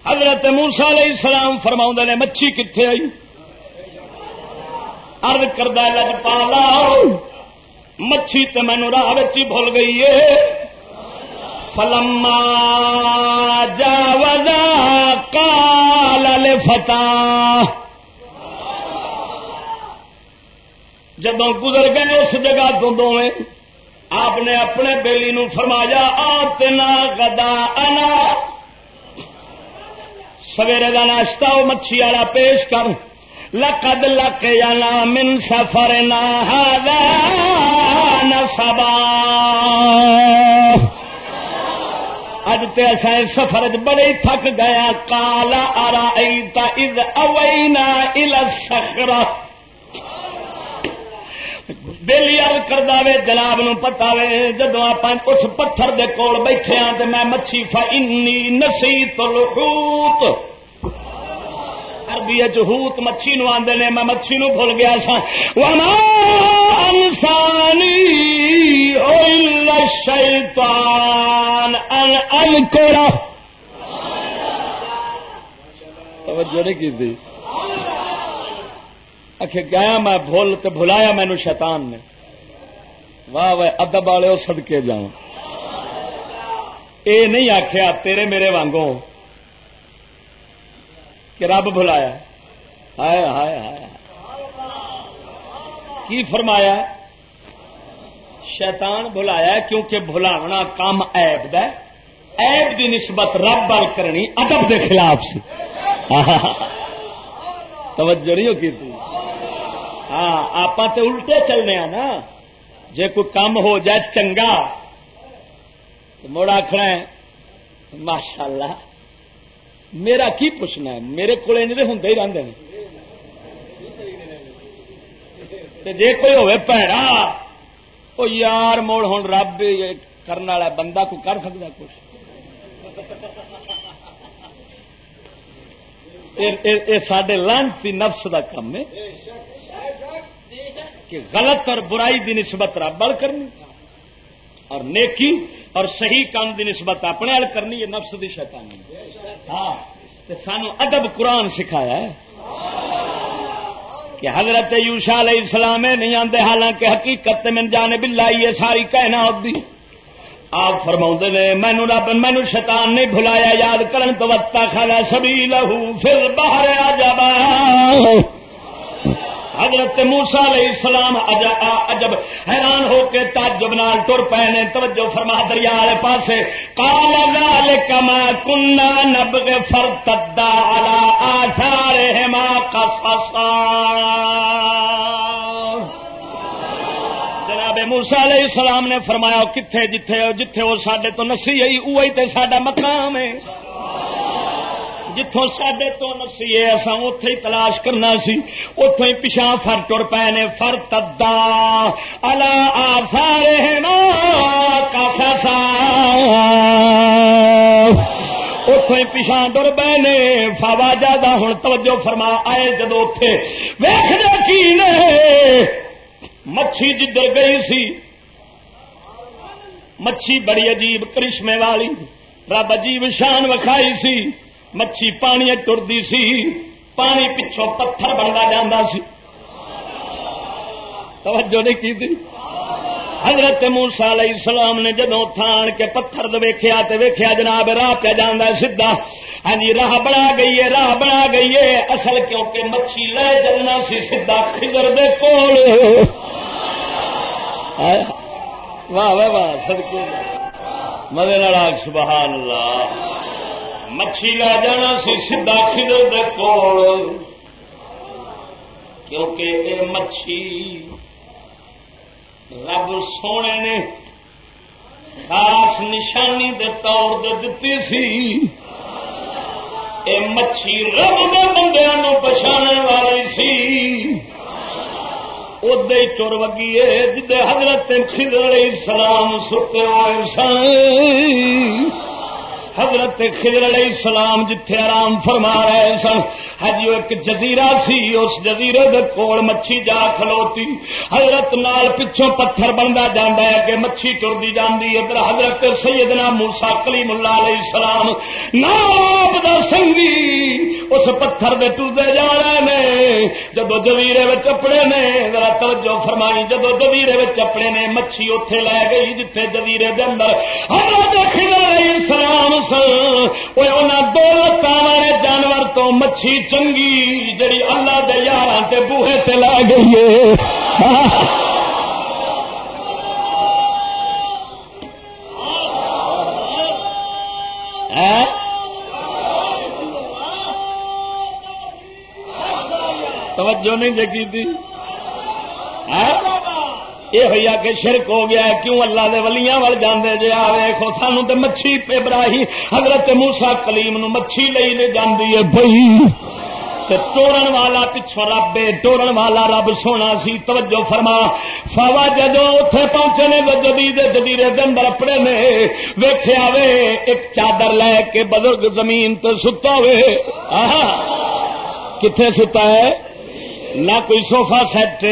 حضرت موسا علیہ السلام فرما نے، مچھی کتنے آئی؟ ارد کردہ لج پالا مچھی تو مینو راہ بھول گئی ہے۔ فلما جا وزا کال جدو گزر گئے اس جگہ تو دونوں آپ نے اپنے بیلی نو فرمایا، آتنا گدا انا سویرے کا ناشتہ وہ مچھی والا پیش کر۔ لقد لک یا نا من سفر نہ سبا اج تے اصا سفر بڑے تھک گیا ہاں۔ کالا ارا از اوینا ال سخرا بےلی کر دے جناب نو پتا وے جدو آپ اس پتھر دے کول بیٹھے ہاں تو میں مچھی فا نسی تو لوت اربی چوت مچھی نو آدھے نے، میں مچھی نو بھول گیا سا وما انسانی شیطان ان ان کوڑا توجہ نہیں کی تھی؟ گیا میں بھول تو بھلایا مینو شیطان نے۔ واہ واہ، ادب والے سدکے جا اے نہیں آخیا تیرے میرے وانگوں۔ کہ رب بلایا ہائے ہائے ہائے۔ کی فرمایا شیطان بلایا کیونکہ بلاونا کام ایب ایب دی نسبت رب بال کرنی ادب دے خلاف سی۔ توجہ نہیں کی تھی؟ ہاں آپ تو الٹے چلنے ہاں نا۔ جے کوئی کام ہو جائے چنگا مڑ آخنا ماشاء اللہ میرا کی پوچھنا ہے؟ میرے کو ہوں ہی رہتے ہیں کوئی ہوے پیڑا وہ یار موڑ ہوں رب کرنے والا بندہ کو کر سکتا کچھ؟ سڈے لانتی نفس کا کام ہے۔ کہ غلط اور برائی دی نسبت رب کرنی۔ اور نیکی اور صحیح کام دی نسبت اپنے وال کرنی یہ نفس کی شیطانی ہاں سانو ادب قرآن سکھایا ہے۔ کہ حضرت یوشا علیہ السلام نہیں آتے حالانکہ حقیقت من جانے بلائی ہے ساری کہنا ہوتی آپ فرما نے، مینو رب، مینو شیطان نہیں بھلایا، یاد کرن تو وتا کھانا سبھی لہو پھر باہر آ جا حضرت موسا علیہ السلام عجب حیران ہو کے تاجب نال ٹر پے نے، توجہ فرما دریا والے پاسے۔ کال لال کما کنا نب فر تدا آسار ما جناب موسا علیہ السلام نے فرمایا کتنے جتھے جتھے وہ سڈے تو نسی آئی وہی تو سڈا مقام ہے۔ جتوں سڈے تو نسیے اصا اتے ہی تلاش کرنا سی اتوں ہی پچھا فر تر پے نے فر تدا الا آ سارے کاسا سا اتوں ہی پچھا ڈر پے نے فاوا جا ہوں توجہ فرما آئے جدو اتے ویخ کی نے مچھی جدھر گئی سی مچھی بڑی عجیب کرشمے والی رب عجیب شان وکھائی سی مچھی پانی ٹرتی سی، پانی پچھوں پتھر بنتا جانا سی۔ توجہ نہیں کی تھی حضرت موسا علیہ السلام نے جدو تھان کے پتھر ویخیا تو ویخیا جناب راہ پہ جانا سیدا ہاں جی راہ بنا گئی ہے، راہ بنا گئی ہے۔ اصل کیونکہ مچھی لے چلنا سی سیدا خزر دے کول۔ واہ واہ واہ سدکے مدے نال سبحان اللہ۔ مچھی لا جانا سی سیدا خدر دے کول۔ کیونکہ اے مچھی رب سونے نے خاص نشانی دے طور دے دتی سی۔ اے مچھی رب دے بندے پچھانے والی سی۔ ادے چور وگی ہے جدے حضرت خضر علیہ السلام ستے ہوئے سن۔ حضرت خضر علیہ السلام جتھے آرام فرما رہے سن۔ ہاں ہجی ایک جزیرہ سی، اس جزیرے دے کول مچھی جا کھلوتی۔ حضرت نال پچھوں پتھر بنتا جانا ہے کہ مچھی ٹردی جاندی ادھر حضرت سیدنا موسا کلیم اللہ علیہ السلام ناب دا سنگی اس پتھر دے ٹردے جا رہے نے۔ جدو جزیرے اپنے نے، ذرا توجہ فرمائی۔ جدو جزیرے اپنے نے، مچھی اتے لے گئی جتھے جزیرے دے اندر۔ حضرت خضر علیہ السلام سن دو لتان والے جانور تو مچھی چنگی جڑی اللہ دے یار تے بوہے تے لا گئی ہاں؟ توجہ نہیں جگی تھی؟ ہاں؟ یہ ہوئی کہ شرک ہو گیا ہے کیوں اللہ دے ولیاں وال جاندے جے آ ویکھو سانو تے مچھی ابراہیم حضرت موسی کلیم نو مچھی لئی لے جاندی ہے بھئی تے توڑن والا پچھو رب توڑن والا رب سونا سی توجہ فرما فوا جدو اتے پہنچے نے جدید جدیرے دن اپنے نے ویخیا وے ایک چادر لے کے بزرگ زمین تو ستا وے کتنے ستا ہے نہ کوئی سوفا سیٹ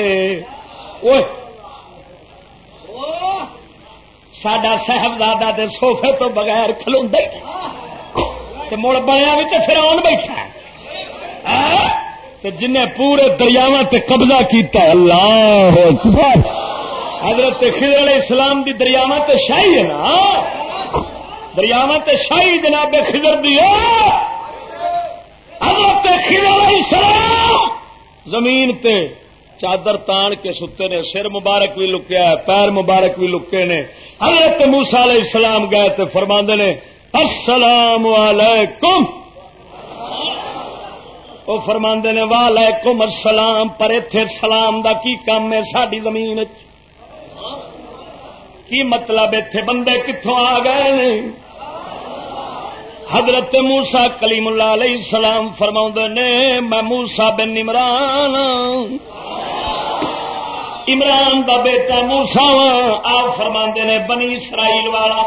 سڈا صاحبزادہ دے سوفے تو بغیر کھلو مڑ بنیا بھی تو پھر آن بیٹھا جن پورے دریاوا تے قبضہ کیتا اللہ حضرت خضر علیہ السلام دی دریاوا تے شاہی ہے نا۔ دریاوا تے شاہی جناب خضر دی حضرت خضر علیہ السلام زمین تے چادر تان کے ستے نے، سر مبارک بھی لکیا ہے، پیر مبارک بھی لکے نے۔ حضرت موسا علیہ السلام گئے تو فرما نے، السلام علیکم۔ وہ فرما نے والیکم السلام، پر اتے سلام دا کی کام ہے ساری زمین کی مطلب اتے بندے کتوں آ گئے نے؟ حضرت موسا کلیم اللہ علیہ السلام فرما نے، میں موسا بن عمران عمران دا بیٹا موسا آپ فرما نے بنی اسرائیل والا۔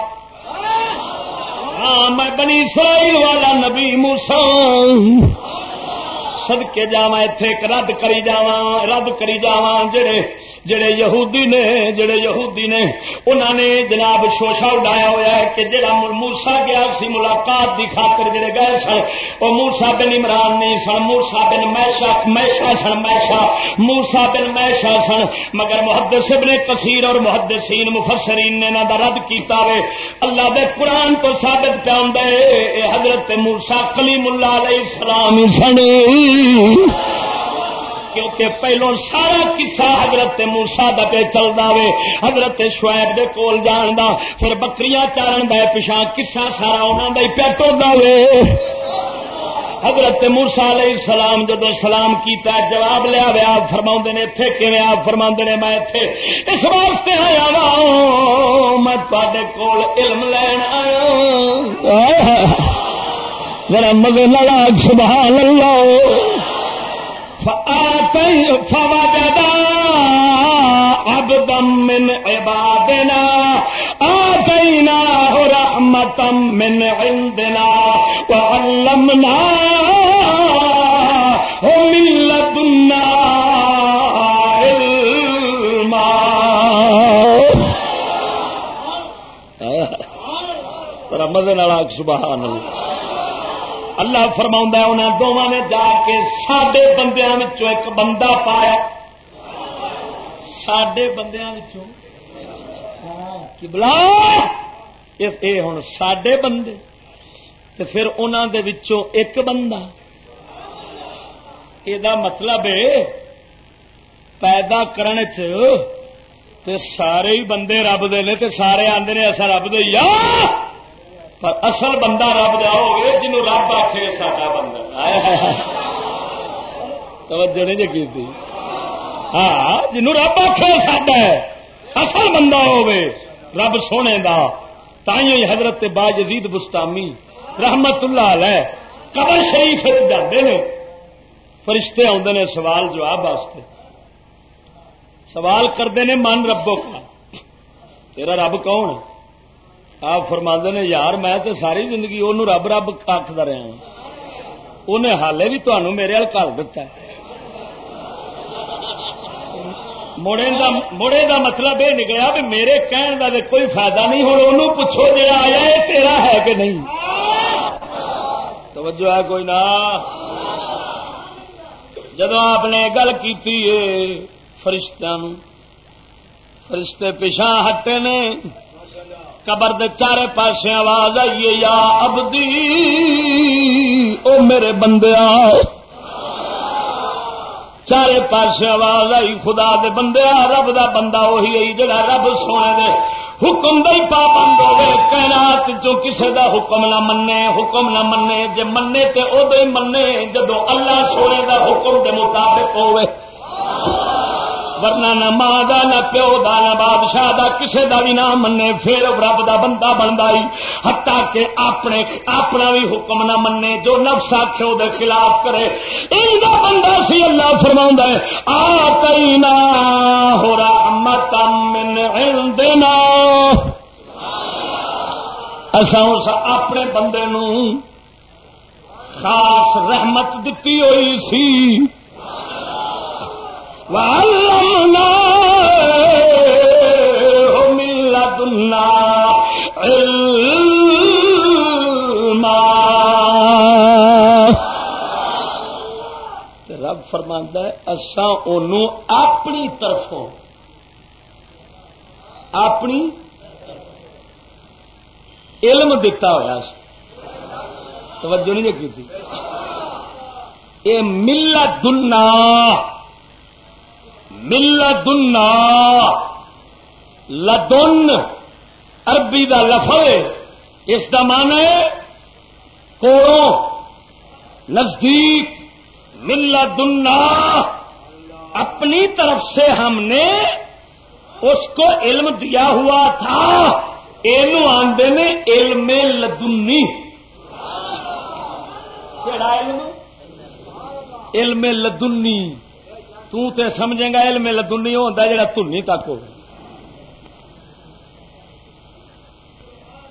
ہاں میں بنی اسرائیل والا نبی موسا سدکے جا اتے رد کری جا رد کری جا جڑے جڑے یہودی نے، جڑے یہودی نے انہوں نے جناب شوشا اڈایا ہوا ہے کہ جڑا موسا گیا سی ملاقات کی خاطر جڑے گئے سن، وہ موسا بن عمران نہیں سن موسا بن میشا میشا سن، میشا موسا بن میشا سن۔ مگر محدث ابن کثیر اور محدثین مفسرین نے انہوں کا رد کیتا وے۔ اللہ دے قرآن تو ثابت پہ آدھے حضرت موسا کلیم اللہ علیہ السلام سن۔ کیونکہ پہلو سارا کسا حضرت موسا دے چلتا وے، حضرت شعیب دے کول جان دا پھر بکریاں چارن دے پچھا کسا سارا انہوں کا پیا ٹوٹا وے۔ حضرت مورسا علیہ السلام جدو سلام کیتا، جواب لیا وے، آپ فرما نے اتے کہ آپ فرما نے؟ میں اتے اس واسطے آیا وا، میں تے کول علم لین آیا۔ میرا مگر لڑا سبحان اللہ۔ فوجدا عبدا من عبادنا آتيناه رحمة من عندنا وعلمناه من لدنا علما رمضان سبحان اللہ۔ اللہ فرما انہوں دونوں نے جا کے سڈے بندیا ایک بندہ پایا۔ سڈے بندیا بلا ہوں ہاں، سڈے بندے۔ تو پھر انہوں دے وچوں ایک بندہ۔ یہ مطلب ہے پیدا کرنے تے سارے ہی بندے رب دے تے سارے آدھے نے اصا رب دے یا پر اصل بندہ رب دیا ہوگی جنو رب آخے سا بندہ۔ توجہ نہیں جی کی ہاں جنو رب آخے ساڈا ہے، اصل بندہ ہوگی رب سونے دا۔ تھی حضرت با جزید بستامی رحمت اللہ علیہ قبر شریف جاتے ہیں فرشتے آتے ہیں سوال جواب واسطے۔ سوال کرتے ہیں من ربو کا تیرا رب کون ہے؟ آپ فرما نے، یار، میں تو ساری زندگی وہ رب رب آخد رہا ہاں۔ انہیں حالے بھی تمہوں میرے ہل کر دتا مڑے دا دا مطلب یہ نکلا بھی میرے کہن دا کا کوئی فائدہ نہیں ہوں انہوں پوچھو جا آیا یہ تیرا ہے کہ نہیں؟ توجہ ہے کوئی نہ جدو آپ نے گل کی فرشتوں فرشتے پیچھا ہٹے نے۔ قبر دے چارے پاسے آواز آئیے یا ابدی او میرے بندے چارے پاسے آواز آئی، خدا دے بندے رب دا بندہ وہی آئی جڑا رب سونے دے حکم دے پابند ہوے کائنات جو کسے دا حکم نہ منے، حکم نہ منے، جے منے تے او دے منے جدو اللہ سونے دا حکم دے مطابق ہوئے۔ ورنہ نہ ماں دا، نہ پیو دا، نہ بادشاہ دا، کسے دا بھی نہ منے پھر رب دا بندہ بنتا ہتا کہ اپنے، اپنا بھی حکم نہ منے جو نفس آخ دے خلاف کرے۔ ان دا بندہ سی اللہ فرما ہے آ کئی نہ ہو رحمت من عندنا۔ اسا اس اپنے بندے نو خاص رحمت دتی ہوئی سی۔ وعلمنا من لدنا علما رب فرماندہ ہے اسا ان اپنی طرفوں، اپنی علم دتا ہوا توجہ نہیں جی کی تھی۔ یہ ملا دنا ملدنا لدن، عربی دا لفظ اس کا مان ہے کوڑوں. نزدیک ملدنا اپنی طرف سے ہم نے اس کو علم دیا ہوا تھا۔ یہ آدھے نے علم لدنی. کہڑا علم؟ علم لدنی. تو تے سمجھے گا علم لدنی ہوتا جڑا تنی تک ہو۔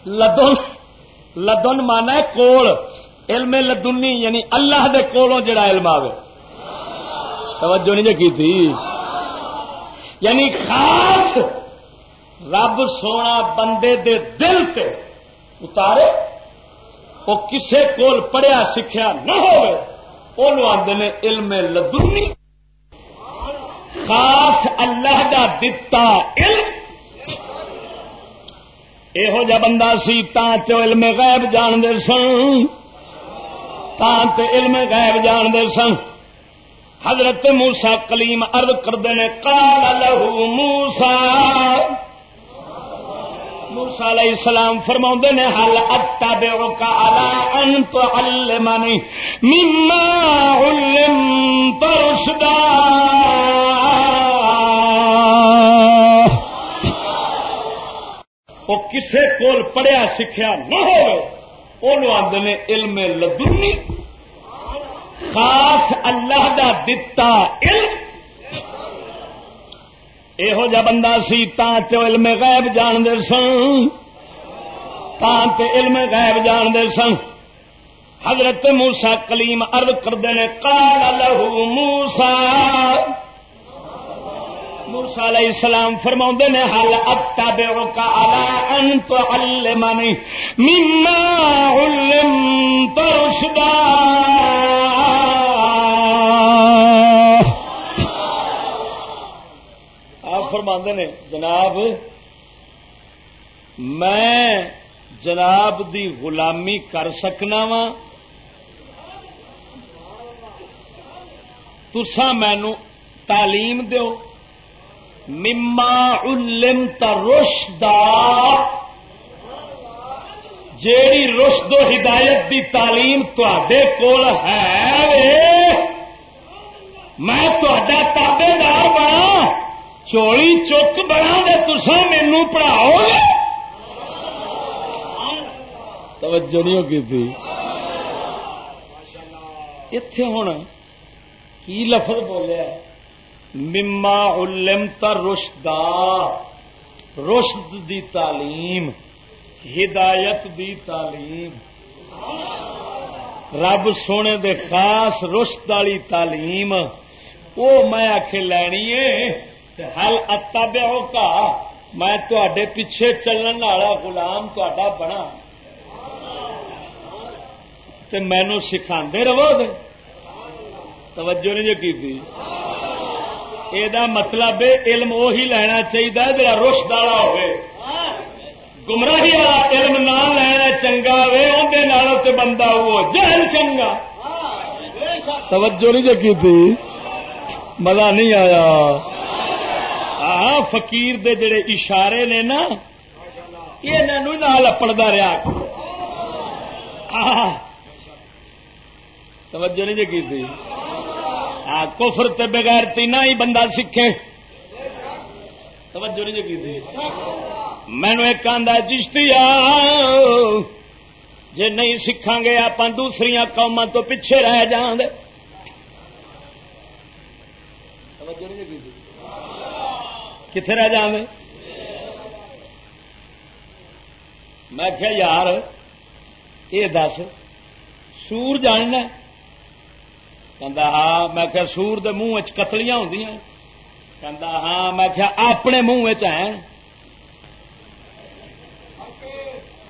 لدن لدن مانا ہے کول۔ علم لدنی یعنی اللہ دے کولوں جڑا علم آوے۔ توجہ نہیں کی تھی؟ یعنی خاص رب سونا بندے دے دل تے اتارے وہ کسے کول پڑھیا سکھیا نہ ہوتے نے علم لدنی خاص اللہ دا دتا علم۔ یہو جہ بندہ سی تو علم غیب جانتے سن۔ تے علم غیب جانتے سن۔ حضرت موسا کلیم ارد کرتے ہیں کال لہو موسا موسا علیہ السلام فرما نے، حل اتا بے کا الا ان تو مما علمت رشدا. وہ کسے کول پڑھیا سکھیا نہ ہو آدھے علم لدنی، خاص اللہ دا دتا علم یہو جا بندہ سی تو علم غیب جان دے سن تے علم غیب جان دے سن۔ حضرت موسا کلیم ارد کرتے ہیں کال لہو موسا موسا علیہ السلام فرما نے، حل اتا بے کا الا ان تو علمنی مما علمت رشدا۔ فرما نے، جناب، میں جناب دی غلامی کر سکنا وا تسا مینو تعلیم دیو۔ مما علم رشدا۔ جیڑی رشد و ہدایت دی تعلیم تے کول ہے، میں تابے دار بنا چولی چک بنا دے تسا مینو پڑھاؤ گے توجہ نہیں ہوگی تھی اتے ہوں کی لفظ بولیا مما علم تر رشدا رشد دی تعلیم ہدایت دی تعلیم رب سونے دے خاص رشد والی تعلیم وہ میں آخ لینی ہے ہل اتا کا میں تے پیچھے چلن والا گلام تا بنا مینو سکھا رہو توجہ نہیں جو کی یہ مطلب علم وہی لینا چاہیے جا رشد والا ہو گمراہی والا علم نہ لینا چنگا وے اندر بندہ وہ جہل چنگا توجہ نہیں جگی تھی مزہ نہیں آیا ہاں فقیر دے جڑے اشارے نے نا، یہ نال اپڑتا رہا توجہ نہیں جگی تھی؟ کفر تے بغیر تینا ہی بندہ سیکھے۔ توجہ نہیں جی تھی؟ مینو ایک آدھا چشتی جی نہیں سیکھا گے آپ دوسری قوما تو پیچھے رہ جان دے کتنے رہ جان دے میں کیا یار یہ دس سور جاننا ہاں میں کیا سور دے منہ چتلیاں ہوں ہاں میں کیا اپنے منہ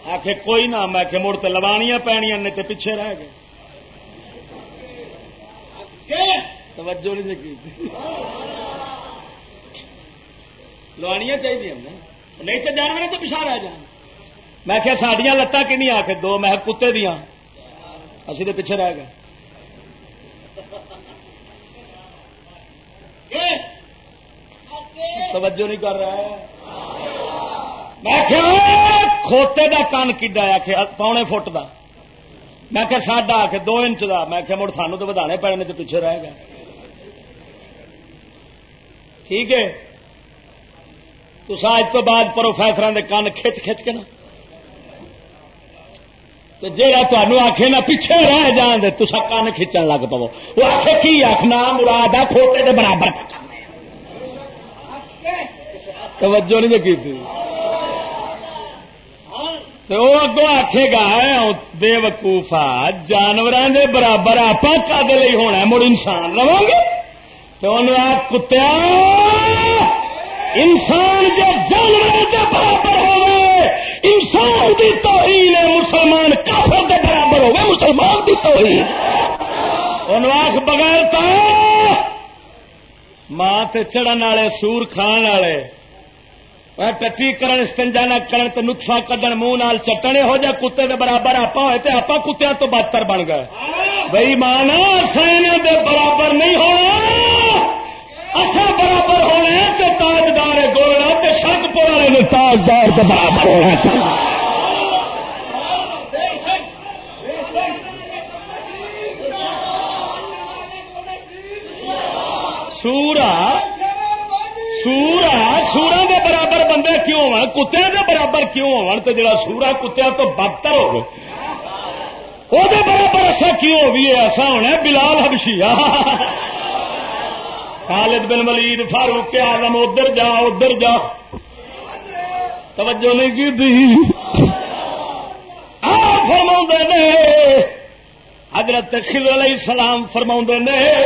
آخ کوئی نہ میں کہ مڑ تو لوانیاں پینیاں نے تو پیچھے رہ گئے۔ توجہ نہیں لوانیاں چاہیے نہیں تو جانور تو پچھا رہ جان میں کیا سڈیا لتاں کنیا آ کے دو میں کتے دیا اسی تو پیچھے رہ گئے۔ توجہ نہیں کر رہا ہے۔ میں کھوتے دا کن کڈا آ پونے فٹ دا۔ میں کہ ساڈا آ کے دو انچ دا۔ میں کہ مڑ سانو تو ودانے پڑنے تو پیچھے رہ گیا ٹھیک ہے؟ تو اج تو بعد پروفیسر دے کن کھچ کھچ کے نا۔ جا تمہیں آخے نہ پیچھے رہ جان دے تو کن کھچن لگ پو۔ وہ آخے کی آخنا مراد آ کھوتے دے برابر۔ توجہ نہیں کی تھی تو وہ اگوں آخے گا بے وقوفا جانوروں کے برابر آپ کد ہونا مڑ انسان رہو گے۔ تو انہوں کتیا! انسان جو جانوروں کے برابر ہوئے، انسان کی توہین ہے، مسلمان کافر کے برابر ہوگا مسلمان کی توہین۔ انہوں آخ بغیر تو ماں چڑھن والے، سور کھان والے۔ ٹٹی کرن، استنجا نہ کرن تو نطفہ کڈن، منہ نال چٹن ہو جا کتے دے برابر آپ ہوئے تے آپ کتیا تو بہتر بن گئے۔ بھائی مانا سائن دے برابر نہیں ہونا۔ اصا برابر ہونا ہے تو تاجدار گولنا تے شک پور والے تاجدار کے برابر ہونا چاہیے سورا سورا سورا دے برابر بندے کیوں ہو کتیا دے برابر کیوں ہو تو جڑا سورا کتیا تو بدتر ہو وہ برابر ایسا کیوں بھی ایسا ہونا بلال ہبشی خالد بن ولید، فاروق آدم ادھر جا ادھر جا۔ توجہ نہیں کی تھی؟ فرما نے، حضرت خضر علیہ السلام فرما نے،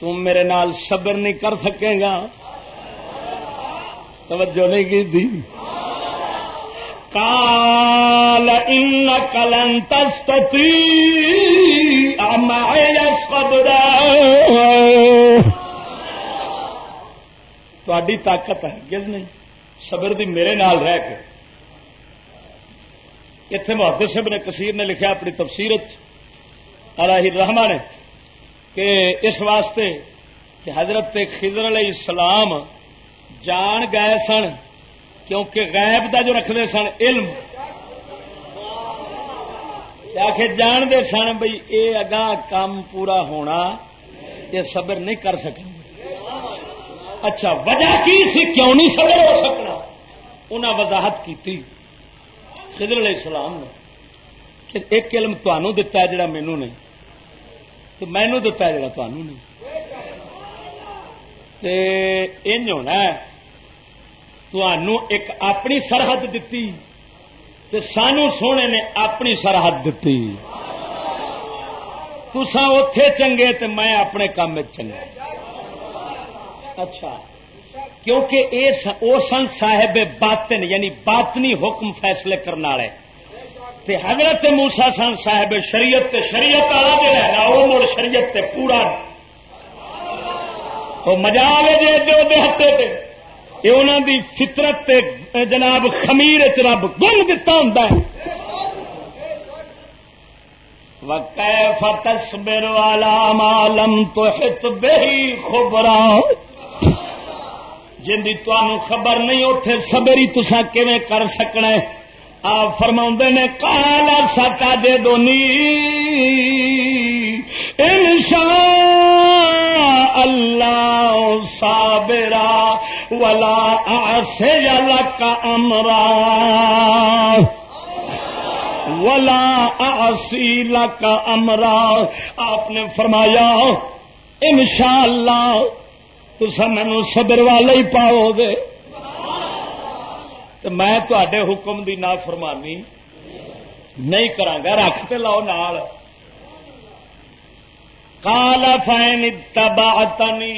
تم میرے نال صبر نہیں کر سکے گا۔ توجہ نہیں کی تھی؟ کال ان کلن تستی تھی طاقت ہے گز نہیں. صبر دی میرے نال رہ کے. اتنے محدود صاحب نے کثیر نے لکھا اپنی تفسیرت علیہ رحمان نے کہ اس واسطے کہ حضرت خضر علیہ السلام جان گئے سن کیونکہ غیب دا جو رکھتے سن، علم۔ کہ جانتے سن بھائی یہ اگاں کام پورا ہونا یہ صبر نہیں کر سکیں اچھا وجہ کی سی؟ کیوں نہیں صبر ہو سکنا؟ انہیں وضاحت کی خضر علیہ السلام نے کہ ایک علم تمہوں دتا ہے جڑا مینو نہیں۔ تو مینو دتا جا تمہوں نہیں۔ انج ہونا ایک اپنی سرحد دتی تے سانو سونے نے اپنی سرحد دتی۔ تسا اتے چنگے تے میں اپنے کام چنگا۔ اچھا۔ کیونکہ وہ سن صاحب باطن یعنی باطنی حکم فیصلے کرنے والے۔ تے حضرت موسا سن صاحب شریعت تے شریعت والا جہا وہ مڑ شریعت تے پورا۔ وہ مزا آئے جی ادے ادے ہتے تے۔ یہ انہوں دی فطرت تے جناب خمیر چ رب گن دتا ہوں تصبر والا مالم تو ہت بے خبرا۔ جن کی تمہوں خبر نہیں اتے سبری تسا کیون کر سکنا ہے؟ آپ فرما نے کالا سکا دے دونی۔ انشاء اللہ سابرا ولا آسے کا امرا۔ ولا آسی کا امرا۔ آپ نے فرمایا انشاء اللہ تو مینو صبر والے ہی پاؤ گے۔ تو میں تے حکم دی نا فرمانی نہیں کرا رکھتے لاؤ نال کالا فائن تباہتنی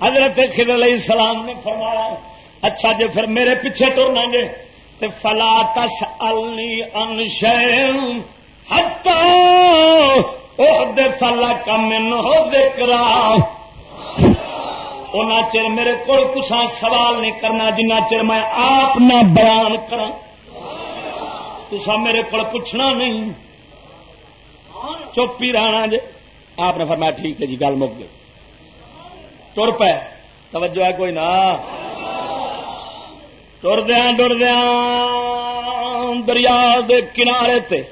حضرت خضر علیہ السلام نے فرمایا اچھا جی پھر میرے پیچھے ٹرنا گے تو فلا تس النی ان ہتا فلا کم ہو ذکرا ان چر میرے کو تسا سوال نہیں کرنا، جنہ چر میں آپ نہ بیان کرا تسا میرے کو پوچھنا نہیں۔ چپ ہی رہنا جی۔ آپ نے فرمایا، ٹھیک ہے جی گل مک گئی۔ تر پہ توجہ ہے کوئی نہ۔ ٹردیا ٹردیا دریا دے کنارے تے۔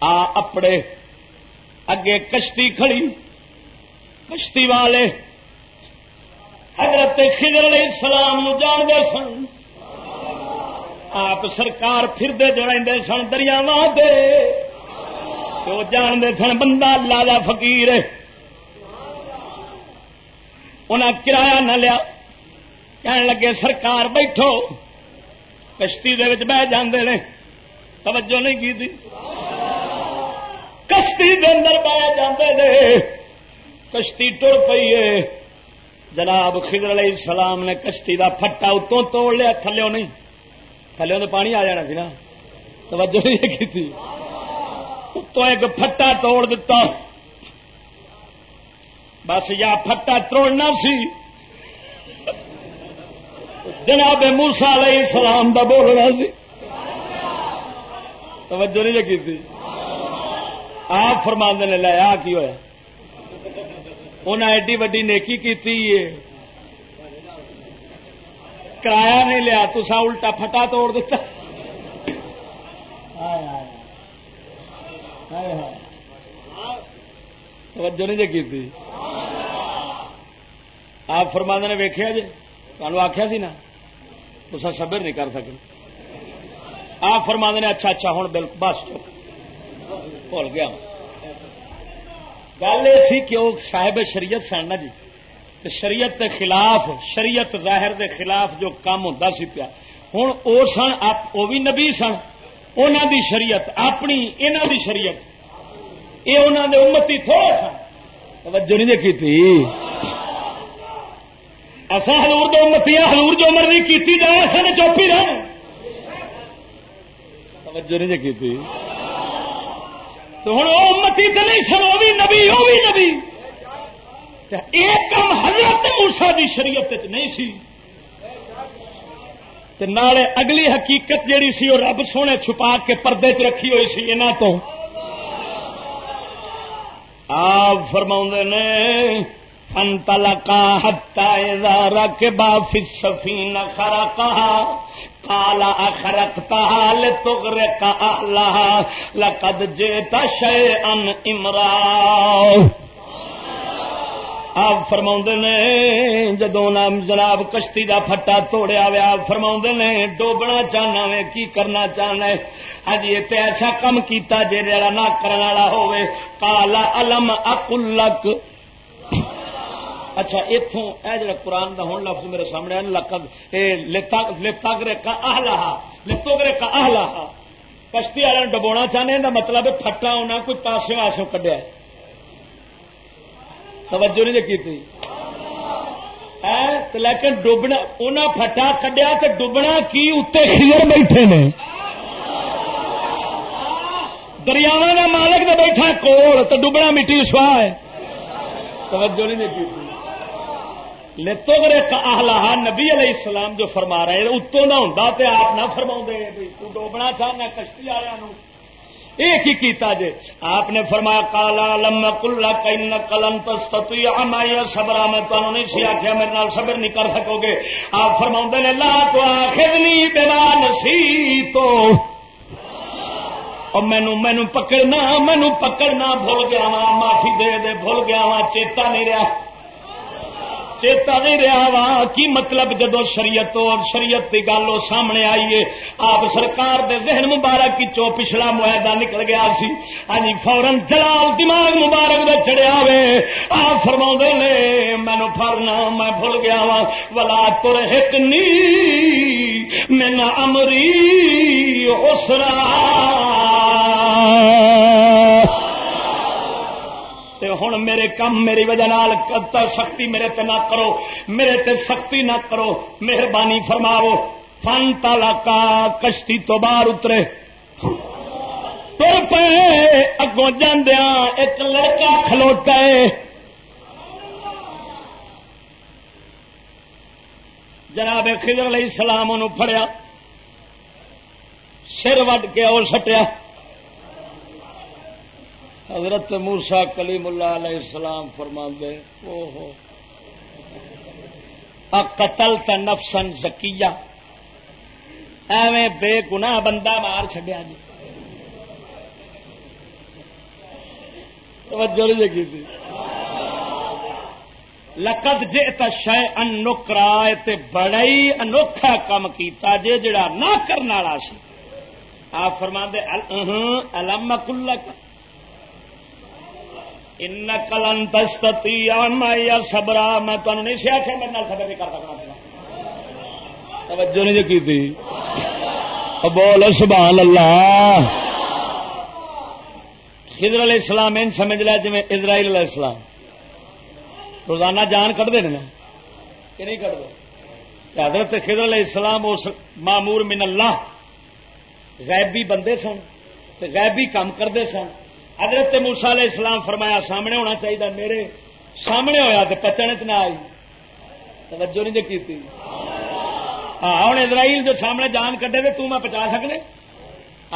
آ اپڑے۔ اگے کشتی کھڑی۔ کشتی والے حضرت خضر علیہ السلام نو جان گئے سن۔ آپ سرکار پھردے جو رہتے سن دریاوا دے۔ تو جانتے سن بندہ اللہ کا فقیر انہیں کرایہ نہ لیا۔ کہنے لگے سرکار بیٹھو۔ کشتی دے وچ بہ جاندے نے۔ توجہ نہیں کی تھی۔ کشتی دے اندر بہ جاندے نے۔ کشتی ٹر پی ہے۔ جناب خضر علیہ السلام نے کشتی دا پھٹا اتوں توڑ لیا تھلو نہیں۔ تھلے تو پانی آ جانا سی نا۔ توجہ نہیں کی تھی اتوں ایک پھٹا توڑ دیتا بس یا پھٹا توڑنا سی۔ جناب موسا علیہ السلام دا بولنا سی۔ توجہ نہیں لگی تھی آپ فرما نے لیا کی ہوا انہیں ایڈی وڈی نیکی کی کرایہ نہیں لیا تسا الٹا پھٹا توڑ دیتا۔ توجہ نہیں جی کی آپ فرما نے ویخیا جی تمہیں آخیا سی نا؟ تو سبر نہیں کر سکے۔ آپ فرما نے اچھا اچھا ہوں بالکل بس بھول گیا۔ گل یہ سی کہ وہ صاحب شریعت سن نا جی۔ شریعت کے خلاف شریعت ظاہر دے خلاف جو کام ہوتا سی پیا۔ ہوں وہ سن وہ بھی نبی سن۔ انہوں دی شریعت اپنی انہوں دی شریعت۔ یہ انہوں نے امتی تھوڑے سن۔ توجہ نہیں کی تھی اصا ہلور دو امتی ہلور جو مرضی کی جائے اصل چوپی رہے توجہ نہیں کی تھی تو ہوں وہ امتی تو نہیں سن وہ بھی نبی وہ بھی نبی۔ ایک کم حضرت موسا دی شریعت نہیں سی۔ تے نالے اگلی حقیقت جیڑی سی وہ رب سونے چھپا کے پردے چ رکھی ہوئی سی یہاں تو۔ آپ فرما نے انتلا کا انتلقا حتى اذا ركبا في السفينه خرقها۔ قال اخرقتها لتغرق اهلها لقد جئت شيئا امرا۔ آپ فرما نے جدو جناب کشتی دا پھٹا توڑیا ویا آپ فرما نے، ڈوبنا چاہنا وے، کی کرنا چاہنا ہے؟ ہاں جی ایسا کم کیتا جی نہ کرنے والا ہوئے کالا الم اکلک اچھا اتوں اے جڑا قرآن دا ہوں لفظ میرے سامنے لقد لتاگرے کا اہلا لتوگرے کا اہلا کشتی والے ڈبونا چاہنے کا مطلب پھٹا ہونا، کوئی پاسے واسوں کڈیا۔ توجہ نہیں جی کی تھی؟ لیکن ڈبنا انہیں پھٹا کڈیا تو ڈبنا کی اتنے خیر بیٹھے نے؟ دریاوا کا مالک تو بیٹھا کول تو ڈبنا مٹی سواہ ہے۔ توجہ نہیں جی کی تھی لتو گرے آہلا نبی علیہ السلام جو فرما رہے اتوں کا ہوں تو آپ نہ فرما تو ڈوبنا چاہنا کشتی والوں یہ کی کیتا جے۔ آپ نے فرمایا کالا لم کلا کئی قلم تو صبر میں تمہیں نہیں سی آخیا میرے نال صبر نہیں کر سکو گے آپ فرما نے، لا تو آخری بیان سی تو مینو مینو پکڑنا مینو پکڑنا بھول گیا وا معافی دے دے، بھول گیا وا چیتا نہیں رہا۔ چیتا نہیں رہا وا۔ کی مطلب جدو شریعت اور شریعت کی گل سامنے آئیے آپ سرکار دے ذہن مبارک کی چو پچھلا معاہدہ نکل گیا سی۔ یعنی ہاں فورن جلال دماغ مبارک دے چڑیا وے آپ فرما نے، مینو فرنا میں بھول گیا وا۔ ولا تر ہک نی مینا امری اسرا ہوں میرے کم میری وجہ سختی میرے تے نہ کرو، میرے تے سختی نہ کرو، مہربانی فرماو فن تالا کا کشتی تو باہر اترے۔ تر پے اگوں جاندیا ایک لڑکا کھلوتا ہے۔ جناب خضر علیہ السلام انہوں پھڑیا، سر وڈ کے اور سٹیا۔ حضرت موسا کلیم اللہ علیہ السلام فرما دے او ہو قتل نفسن زکیا ایویں بے گنا بندہ مار چڈیا جی۔ توجہ نہیں کی تھی۔ لقد جئت شے نکرا بڑا ہی انوکھا کام کیتا جے جڑا نہ کرنے والا سی۔ آپ فرما دے الم کلک ان کلن تستی یا سبرا میں تمہیں نہیں سی آخیا میرے صبر نہیں کر سکتا توجہ نہیں جی کی تھی بول سبحان اللہ۔ خضر علیہ السلام ان سمجھ لیا جی اسرائیل علیہ السلام۔ روزانہ جان کٹتے ہیں کہ نہیں کٹتے حضرت خضر علیہ السلام اس معمور من اللہ، غیبی بندے سن غیبی کام کرتے سن۔ حضرت موسا علیہ السلام فرمایا، سامنے ہونا چاہیے میرے سامنے ہوا تو پچنے چ نہ آئی. توجہ نہیں جی کی ہاں ہوں اسرائیل جو سامنے جان کٹے تو میں پچا سکنے.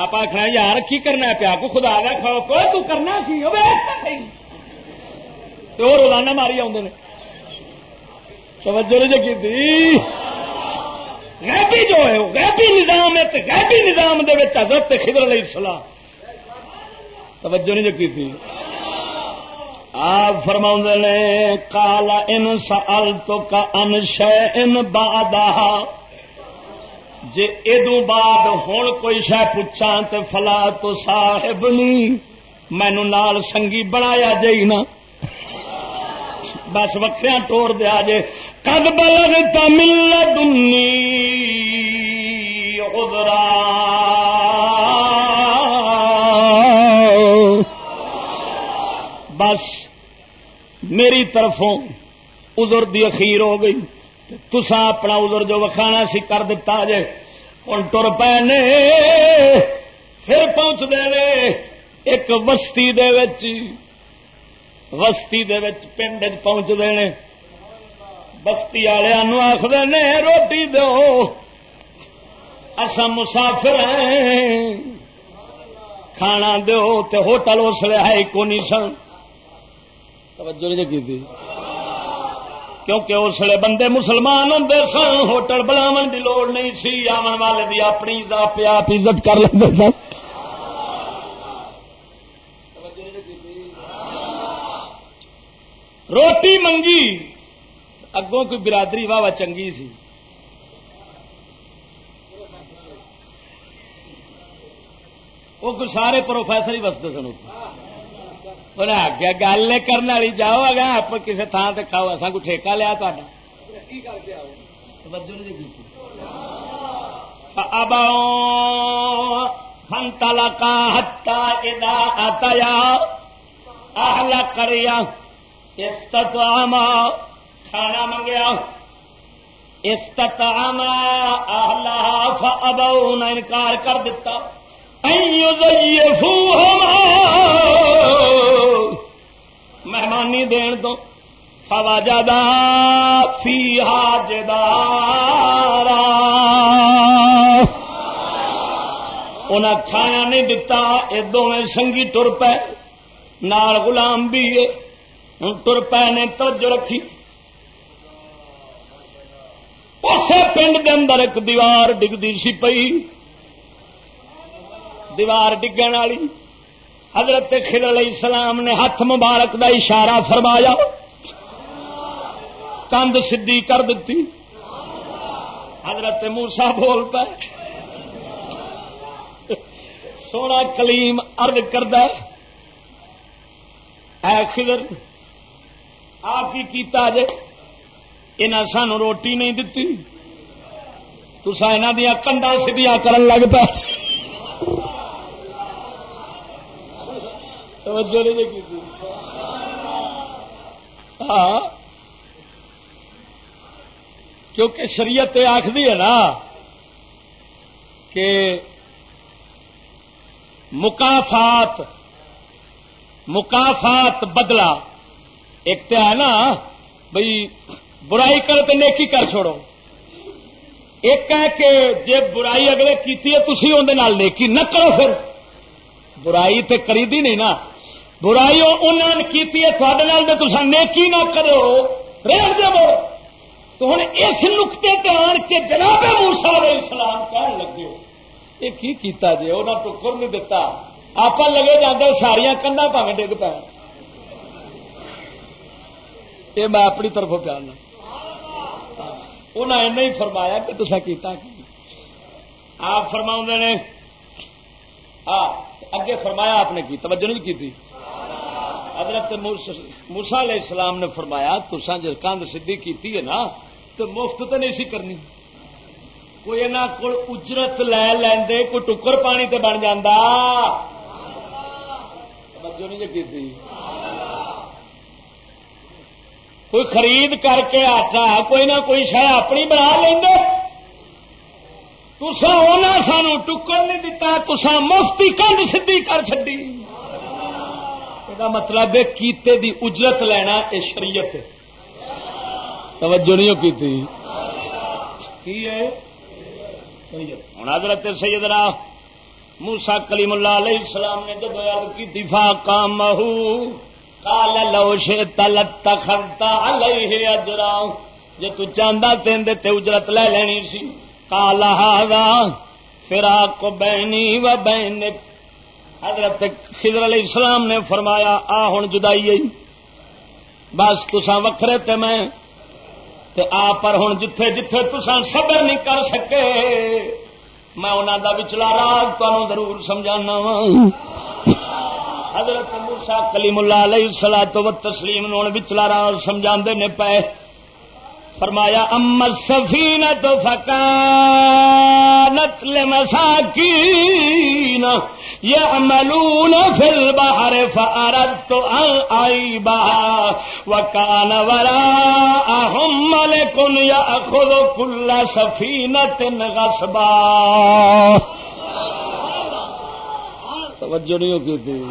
آپ آخنا یار، کی کرنا پیا? کو خدا گیا کھاؤ، کوئی تو کرنا کی تو وہ روزانہ ماری آدھے توجہ نہیں جی کی غیبی جو ہے غیبی نظام ہے غیبی نظام دے حضرت خضر علیہ السلام توجہ نہیں جی تھی۔ آپ فرما نے کالا ان سال تو کا ان شہ ان بادہ جی ادو بعد ہوں کوئی شہ پوچھا تو فلا تو صاحب نہیں مینو نال سنگھی بنایا جی نا۔ بس وکریا توڑ دیا جے کد بلگ تمل دنی ادرا بس میری طرفوں ادر دی اخیر ہو گئی۔ تسا اپنا ادھر جو وکھانا سی کر دتا جے۔ ہوں تر پے نے پھر پہنچ دے ایک بستی دے وستی دے پنڈ پہنچ دے بستی والوں آخر نے، روٹی دو۔ اصا مسافر ہیں۔ کھانا دو، تے ہوٹل اس لیے ہے کو نہیں سن۔ توجہ نہیں کی تھی کیونکہ اس لیے بندے مسلمان ہوں سن، ہوٹل بلاو کی لوڑ نہیں سی آن والے دی اپنی آپ عزت کر لیں سن۔ روٹی منگی، اگوں کوئی برادری واہ چنگی سی۔ وہ کوئی سارے پروفیسر ہی بستے سن۔ گل کرنے والی جاؤ اگر آپ کسی تھان سے کھاؤ اصا کو ٹھیکہ لیا تا اب ہن تلا کا ہتا ادا آتایا آہلا کریا استطعاما کھانا منگیا استطعاما آہلا فابو نے انکار کر دیتا مہمانی دین تو فوا فی حاجدار انہیں کھانا نہیں دتا یہ دونوں سنگھی تر پے، نال غلام بھی تر پے نے توجہ رکھی۔ اسے پنڈ کے اندر ایک دیوار ڈگتی سی پئی۔ دیوار ڈگن والی۔ حضرت خر علیہ السلام نے ہاتھ مبارک دا اشارہ فرمایا کند سی کر دیتی حضرت موسا بول پہ سونا کلیم ارد کرد خضر، آپ کی کیتا جے انہیں سانو روٹی نہیں دتی۔ تسا یہاں دیا کنڈا سیدیاں کرن لگ پا ہاں۔ کیونکہ شریعت آخری ہے نا کہ مکافات مکافات بدلا ایک تو ہے نا بھائی برائی کر تو نیکی کر چھوڑو۔ ایک ہے کہ جی برائی اگلے کی تھی اندر نیکی نہ کرو پھر۔ برائی تو کری دی نہیں نا۔ برائی انہوں نے کی تو نیکی نہ کرو۔ رہ دو تو ہوں اس نقطے تے آن کے جناب موسا علیہ السلام کہن لگے یہ کی کیتا جی انہوں تو کر نہیں دتا۔ آپ لگے جانے ساریا کنڈا پاویں ڈگ پہ یہ میں اپنی طرف پیارنا انہیں ہی فرمایا کہ تصا کیتا کی؟ آپ فرما نے ہاں، اگے فرمایا آپ نے کی، توجہ نہیں کی تھی حضرت موسا علیہ السلام نے فرمایا تسا جس کند سی کی ہے نا تو مفت تو نہیں سی کرنی۔ کوئی یہاں کو اجرت لے لے کوئی ٹکر پانی تے بن جا توجہ نہیں کی تھی کوئی خرید کر کے آتا، کوئی نہ کوئی شہ اپنی بنا لیں تسا ہونا سانو ٹکر نہیں دتا تسا مفتی کنڈ سی کر چڈی یہ مطلب ہے کیتے دی اجرت لینا یہ شریعت توجہ نہیں کی ہوں حضرت سیدنا موسا کلیم اللہ علیہ السلام نے جب یاد کی دفاع کام کال لوش تلت خرتا علیہ اجرا جی تو چاہتا تین تے اجرت لے لینی سی۔ کالا ہا فراق بہنی و بہن حضرت خضر علیہ السلام نے فرمایا، آ ہوں جدائی آئی بس تسا وکھرے تے میں، تے آ پر ہوں جتھے جتھے تسا صبر نہیں کر سکے۔ میں انہوں کا بچلا راج تمہیں ضرور سمجھانا وا حضرت موسا کلیم اللہ علیہ سلا تو تسلیم نو بچلا راج سمجھا نے پے۔ فرمایا ام سفین تو فکانت لمساکین یعملون فی البحر فاردت ان عیبها وکان وراءهم ملک یأخذ کل سفینت غصبا۔ توجہ نہیں ہوگی تھی؟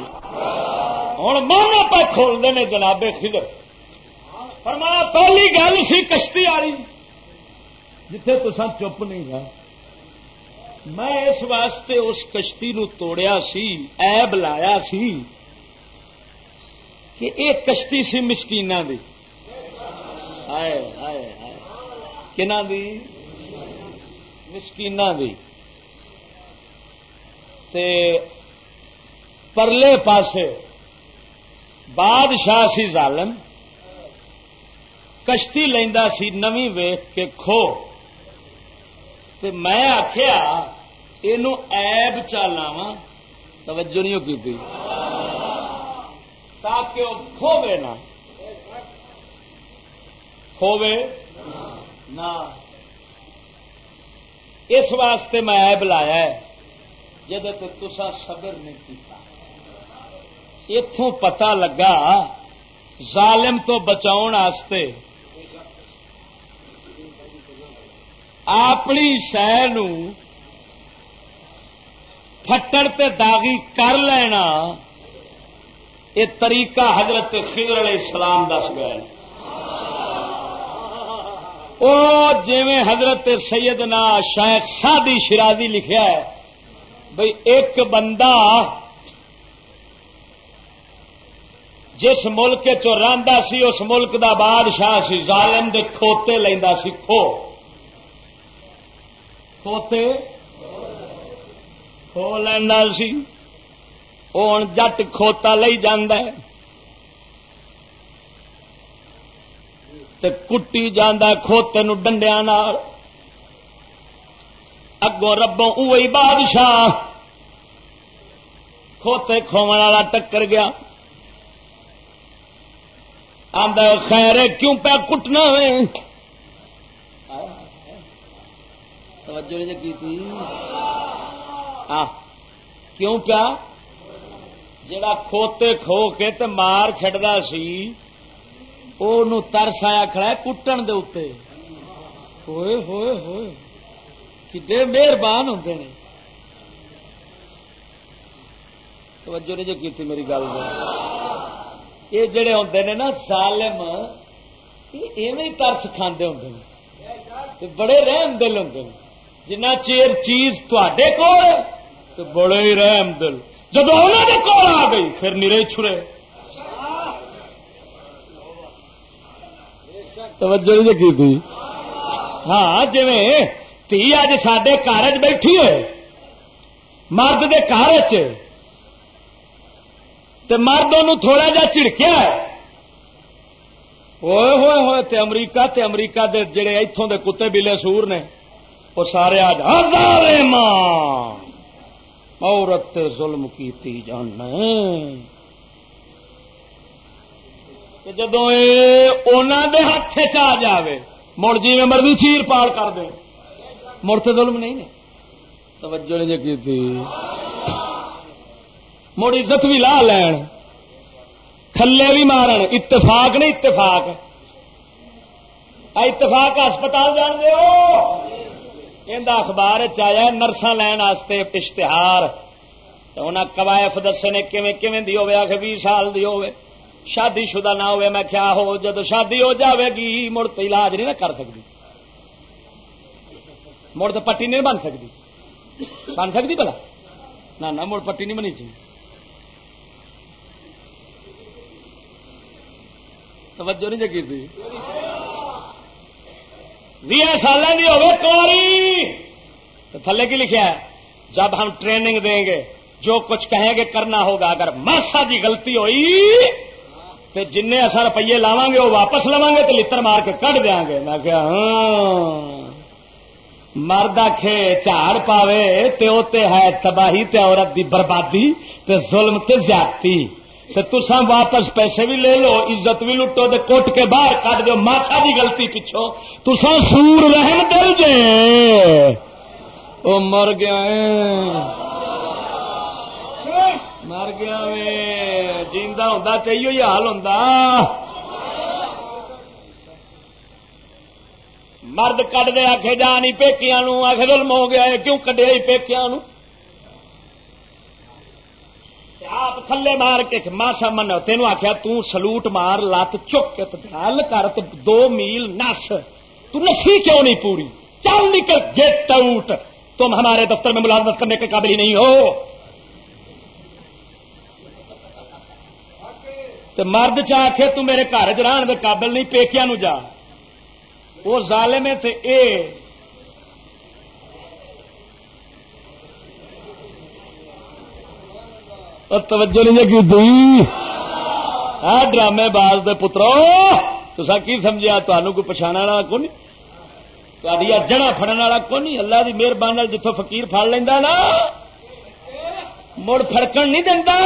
ہوں مانا پہ کھول دینے جناب، خضر۔ فرمایا پہلی گل سی کشتی والی، جتھے تو چپ نہیں گا میں اس واسطے اس کشتی نو توڑیا سی ایب لایا سی کہ ایک کشتی سی مسکین دی۔ کنا دی؟ مسکین دی۔ تے پرلے پاسے بادشاہ سی ظالم کشتی لینا سی نوی ویخ کے کھو۔ تے میں آخیا یہ ایب چالاوا توجہ نہیں کی تھی تاکہ وہ کھوے نہ۔ کھوے نہ۔ اس واسطے میں ایب لایا جب تسا صبر نہیں کیتا۔ اتوں پتا لگا، ظالم تو بچاؤ اپنی شہ پٹر تے داغی کر لینا یہ طریقہ حضرت خضر علیہ السلام دس گئے او جی حضرت سیدنا شیخ سادی شرادی لکھیا ہے بھئی ایک بندہ جس ملک چ سی اس ملک دا بادشاہ سی ظالم دے کھوتے لینا سی کھو کھوتے کھو لینا سی۔ ہوں جٹ کھوتا لئی تے کٹی جانا کھوتے نو ڈنڈیا اگوں ربوں اوئی بادشاہ کھوتے کھو والا ٹکر گیا۔ آدھا خیر کیوں پہ کٹنا توجہ نہیں جی کی تھی؟ کیوں کیا؟ جڑا کھوتے کھو کے تے مار چڈا سی او ترس آیا کھڑا کٹن دے اتنے ہوئے ہوئے ہوئے۔ کتنے مہربان ہوتے ہیں توجہ نہیں جو کی میری گل یہ جڑے ہوتے ہیں نا سالم یہ ترس کھانے ہوں بڑے رحم دل ہوں جنا چیر چیز تے کول تو بڑے ہی رحم دل۔ جب انہوں نے کول آ گئی، پھر نیرے چھرے۔ توجہ نہیں کی تھی؟ ہاں جی تھی اج سڈے کار بیٹھی ہوئے مرد دے کار چ مرد ان تھوڑا جا چڑکیا ہوئے ہوئے ہوئے، تے امریکہ تے امریکہ دے جڑے اتوں دے کتے بلے سور نے۔ وہ سارے آج ہزارے ماں عورت ظلم کی جان جدو دے ہاتھ چ جائے مڑ جی میں مرضی چیر پال کر دے۔ مڑ تو ظلم نہیں نے توجہ نہیں جی کی مڑ عزت بھی لا لین۔ تھلے بھی مارن۔ اتفاق نہیں، اتفاق۔ اتفاق ہسپتال جان دے ہو۔ اخبار چیا نرساں لین واسطے اشتہار انہیں قوائف دسے نے کیویں کیویں دی ہوے آخ بھی سال دی ہوے شادی شدہ نہ ہوئے میں کیا ہو جب شادی ہو جاوے گی، مڑ تو علاج نہیں نہ کر سکتی مڑ تو پٹی نہیں بن سکتی بن سکتی بلا نہ نہ، مڑ پٹی نہیں بنی چاہیے۔ توجہ نہیں جگی تھی۔ بھی سال کی ہوگی تو تھلے کی لکھا ہے؟ جب ہم ٹریننگ دیں گے، جو کچھ کہیں گے کرنا ہوگا، اگر ماسا جی غلطی ہوئی، تو جن اصا روپیے لاو گے، وہ واپس لوا گے، تو لڑ مار کے کٹ دیا گے۔ میں کیا ہاں۔ مرد آخ جھاڑ پاوے، تے ہے تباہی، تے عورت دی بربادی، تے ظلم، تے زیادتی۔ تسا واپس پیسے بھی لے لو، عزت بھی لٹو دے کوٹ کے باہر کٹ دو ماسا جی کی گلتی پچھو تسا سور رحم دل جے۔ او مر گیا مر گیا وے۔ جیندہ ہوں چاہیے حال ہوں مرد کٹ دے آخ جا نہیں پیکیا آخ ظلم ہو گیا کیوں کڈیا پیکیا آپ تھلے مار کے ماسا من تینوں آخیا تلوٹ مار لت چک گل کر دو میل نس۔ تو نسی کیوں نہیں پوری؟ چل نکل گیٹ آؤٹ تم ہمارے دفتر میں ملازمت کرنے کے قابل ہی نہیں ہو۔ تو مرد چاہے تو میرے گھر چ دے قابل نہیں پیکیا نو جا۔ وہ ظالم ہے تے اے۔ توجہ نہیں کی دی۔ ڈرامے باز دے پترو تسا کی سمجھا تمہوں کوئی پچھانا والا کون تاری جڑا فڑن والا کون نہیں اللہ کی مہربانی جتوں فقیر پڑ لینا نا مڑ فرکن نہیں دینا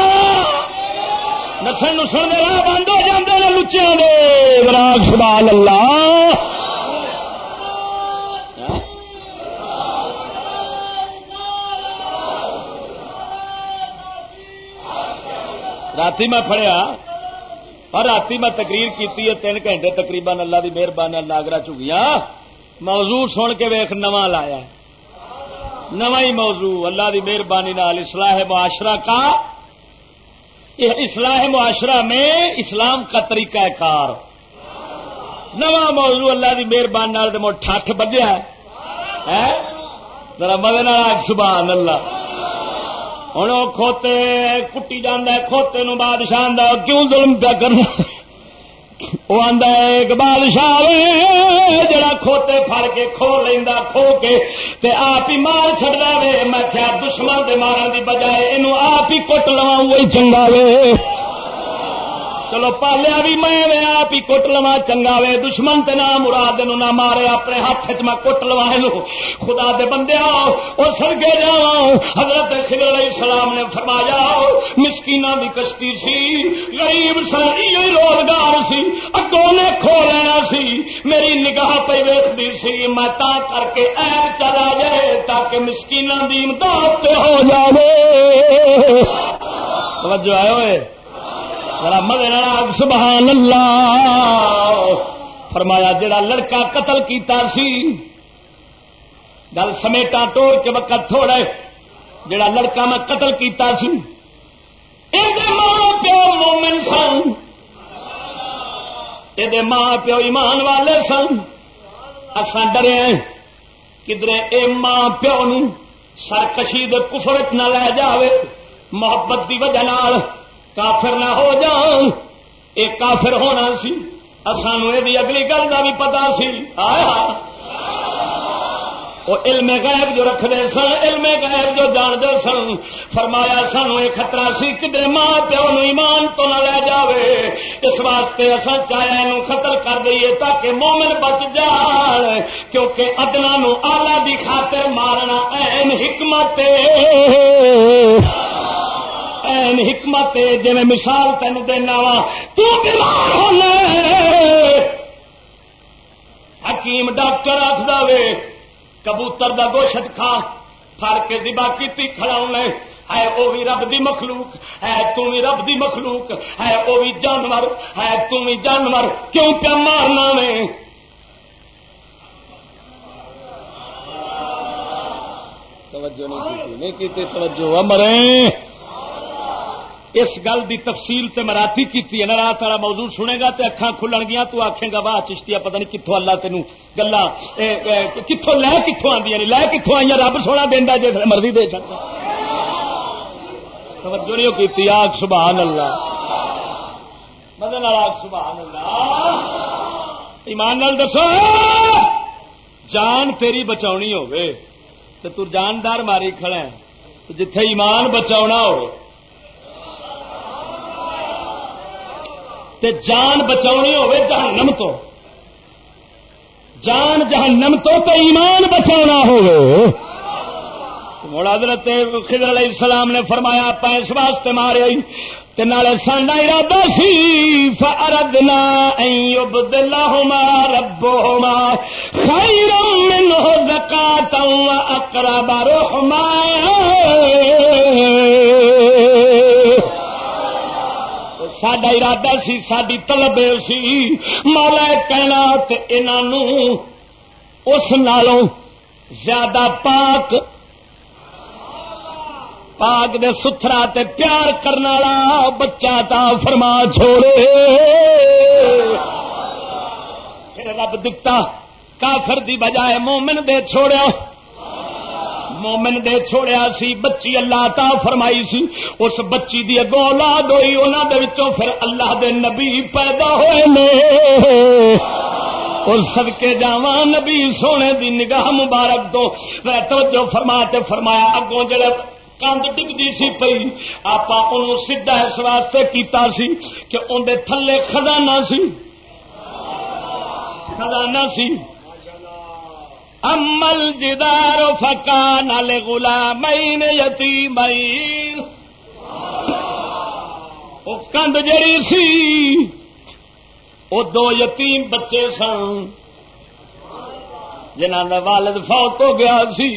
نسل نسل دے راہ بند ہو جاتے ہیں لچیا دے راگ سبال اللہ رات میں پڑیا اور رات میں تقریر کی تین گھنٹے تقریباً اللہ کی مہربانی لاگرا چکیا موضوع سن کے ویخ نواں لایا نواں ہی موضوع۔ اللہ کی مہربانی اصلاح معاشرہ کا۔ اصلاح معاشرہ میں اسلام کا طریقہ کار۔ نواں موضوع اللہ کی مہربانی ٹھٹ بجیا ہے۔ ذرا مدد سبحان اللہ۔ ہوں کھوتے، کٹی جانا کھوتے نو بادشاہ کیوں ظلم پیا کرنا؟ وہ آدھا ایک بادشاہ جڑا کھوتے فر کے کھو لینا کھو کے تے آپ ہی مار چڑا وے۔ میں کیا دشمن دے مارن دی بجائے یہ آپ ہی کٹ لوا وہی چنگا وے۔ چلو پالیا بھی میں آپ ہی کٹ لوا چنگا وے دشمن تے نہ، مراد نہ مارے اپنے ہاتھ چ میں کٹ لوا خدا دے بندے آؤ اور سرگے جا حضرت خضر علیہ السلام نے فرمایا مسکین دی کشتی سی، غریب ساری روزگار سی، اگوں نے کھو لینا سی۔ میری نگاہ پہ ویختی سی، میں تا کر کے ایپ چلا جائے تاکہ مسکین دی امداد ہو جائے توجہ آئے ہوئے؟ ذرا مگر سبحان اللہ فرمایا، جڑا لڑکا قتل کیتا سی، گل سمیٹا توڑ کے وقت تھوڑے جڑا لڑکا میں قتل کیتا سی۔ ماں پیو مومن سن۔ یہ ماں پیو ایمان والے سن۔ اصا ڈرے کدھر اے ماں پیو نو سرکشی کفر نہ لے جاوے، محبت کی وجہ کافر نہ ہو جان۔ یہ کافر ہونا سی۔ سانو یہ اگلی گل کا بھی پتا سی۔ آیا وہ علم غیب جو رکھتے سن، علم غیب جو جانتے سن۔ فرمایا، سانو یہ خطرہ سی۔ کدھر ماں پیو نو ایمان تو نہ لے جاوے۔ اس واسطے اصا چاہے یہ قتل کر دئیے تاکہ مومن بچ جائے۔ کیونکہ ادنا نو آلہ دی خاطر مارنا این حکمت این حکمت جی مثال تین دینا وا۔ تو بیمار ہونا حکیم ڈاکٹر آخ دے کبوتر دا گوشت کھا فر کے زبا کی کھڑا ہے۔ وہ بھی رب دی مخلوق۔ ہے تو بھی رب دی مخلوق۔ ہے وہ بھی جانور۔ ہے تو بھی جانور۔ کیوں پیا مارنا میں توجہ نہیں کی توجہ۔ مرے اس گل دی تفصیل تے مراتی کی ہے نا رات والا موضوع سنے گا تے اکھاں کھلن گیا تو آکھیں گا، واہ چشتیا پتہ نہیں کتوں اللہ تینوں گلا کتوں لے کتوں آدی یعنی لے کتوں آئی رب سونا دینا جی مرضی دے سکتا توجہ نہیں کی آگ سبحان اللہ۔ مدن آگ سبحان اللہ۔ ایمان نال دسو، جان تیری بچاونی ہوے تو تو جاندار ماری کھڑا ہے جتھے ایمان بچاونا ہو تے جان بچاونی ہوے جہنم تو۔ جان جہنم تو تے ایمان بچانا ہو حضرت خضر علیہ السلام نے فرمایا آپ اس واسطے مارے نالے سانڈا ارادہ سی۔ فاردنا فردنا یبدلہما ربہما خیرا منہ زکاتا و اقرب رحمہ سڈا ارادہ سی ساری طلب سی۔ مالا کہنا انہوں اس نالوں زیادہ پاک پاک دے ستھرا تے پیار کرنے والا بچہ تا فرما، چھوڑے۔ پھر رب دکھتا کافر دی بجائے مومن دے چھوڑیا۔ مومن دے چھوڑیا سی، بچی اللہ تا فرمائی سی، اس بچی دی اگو اولاد ہوئی انہوں دے وچوں پھر اللہ دے نبی پیدا ہوئے نے۔ اور سدکے جا نبی سونے دی نگاہ مبارک تو توجہ فرما تے فرمایا، اگوں جڑے کند ڈگتی سی پی آپ سیدا اس واسطے کیتا سی کہ اندر تھلے خزانہ سی۔ خزانہ سی۔ امل جدار فکا نال گلا مئی یتی مئی وہ کند جڑی سی وہ دو یتیم بچے سن۔ جنہ کا والد فوت ہو گیا سی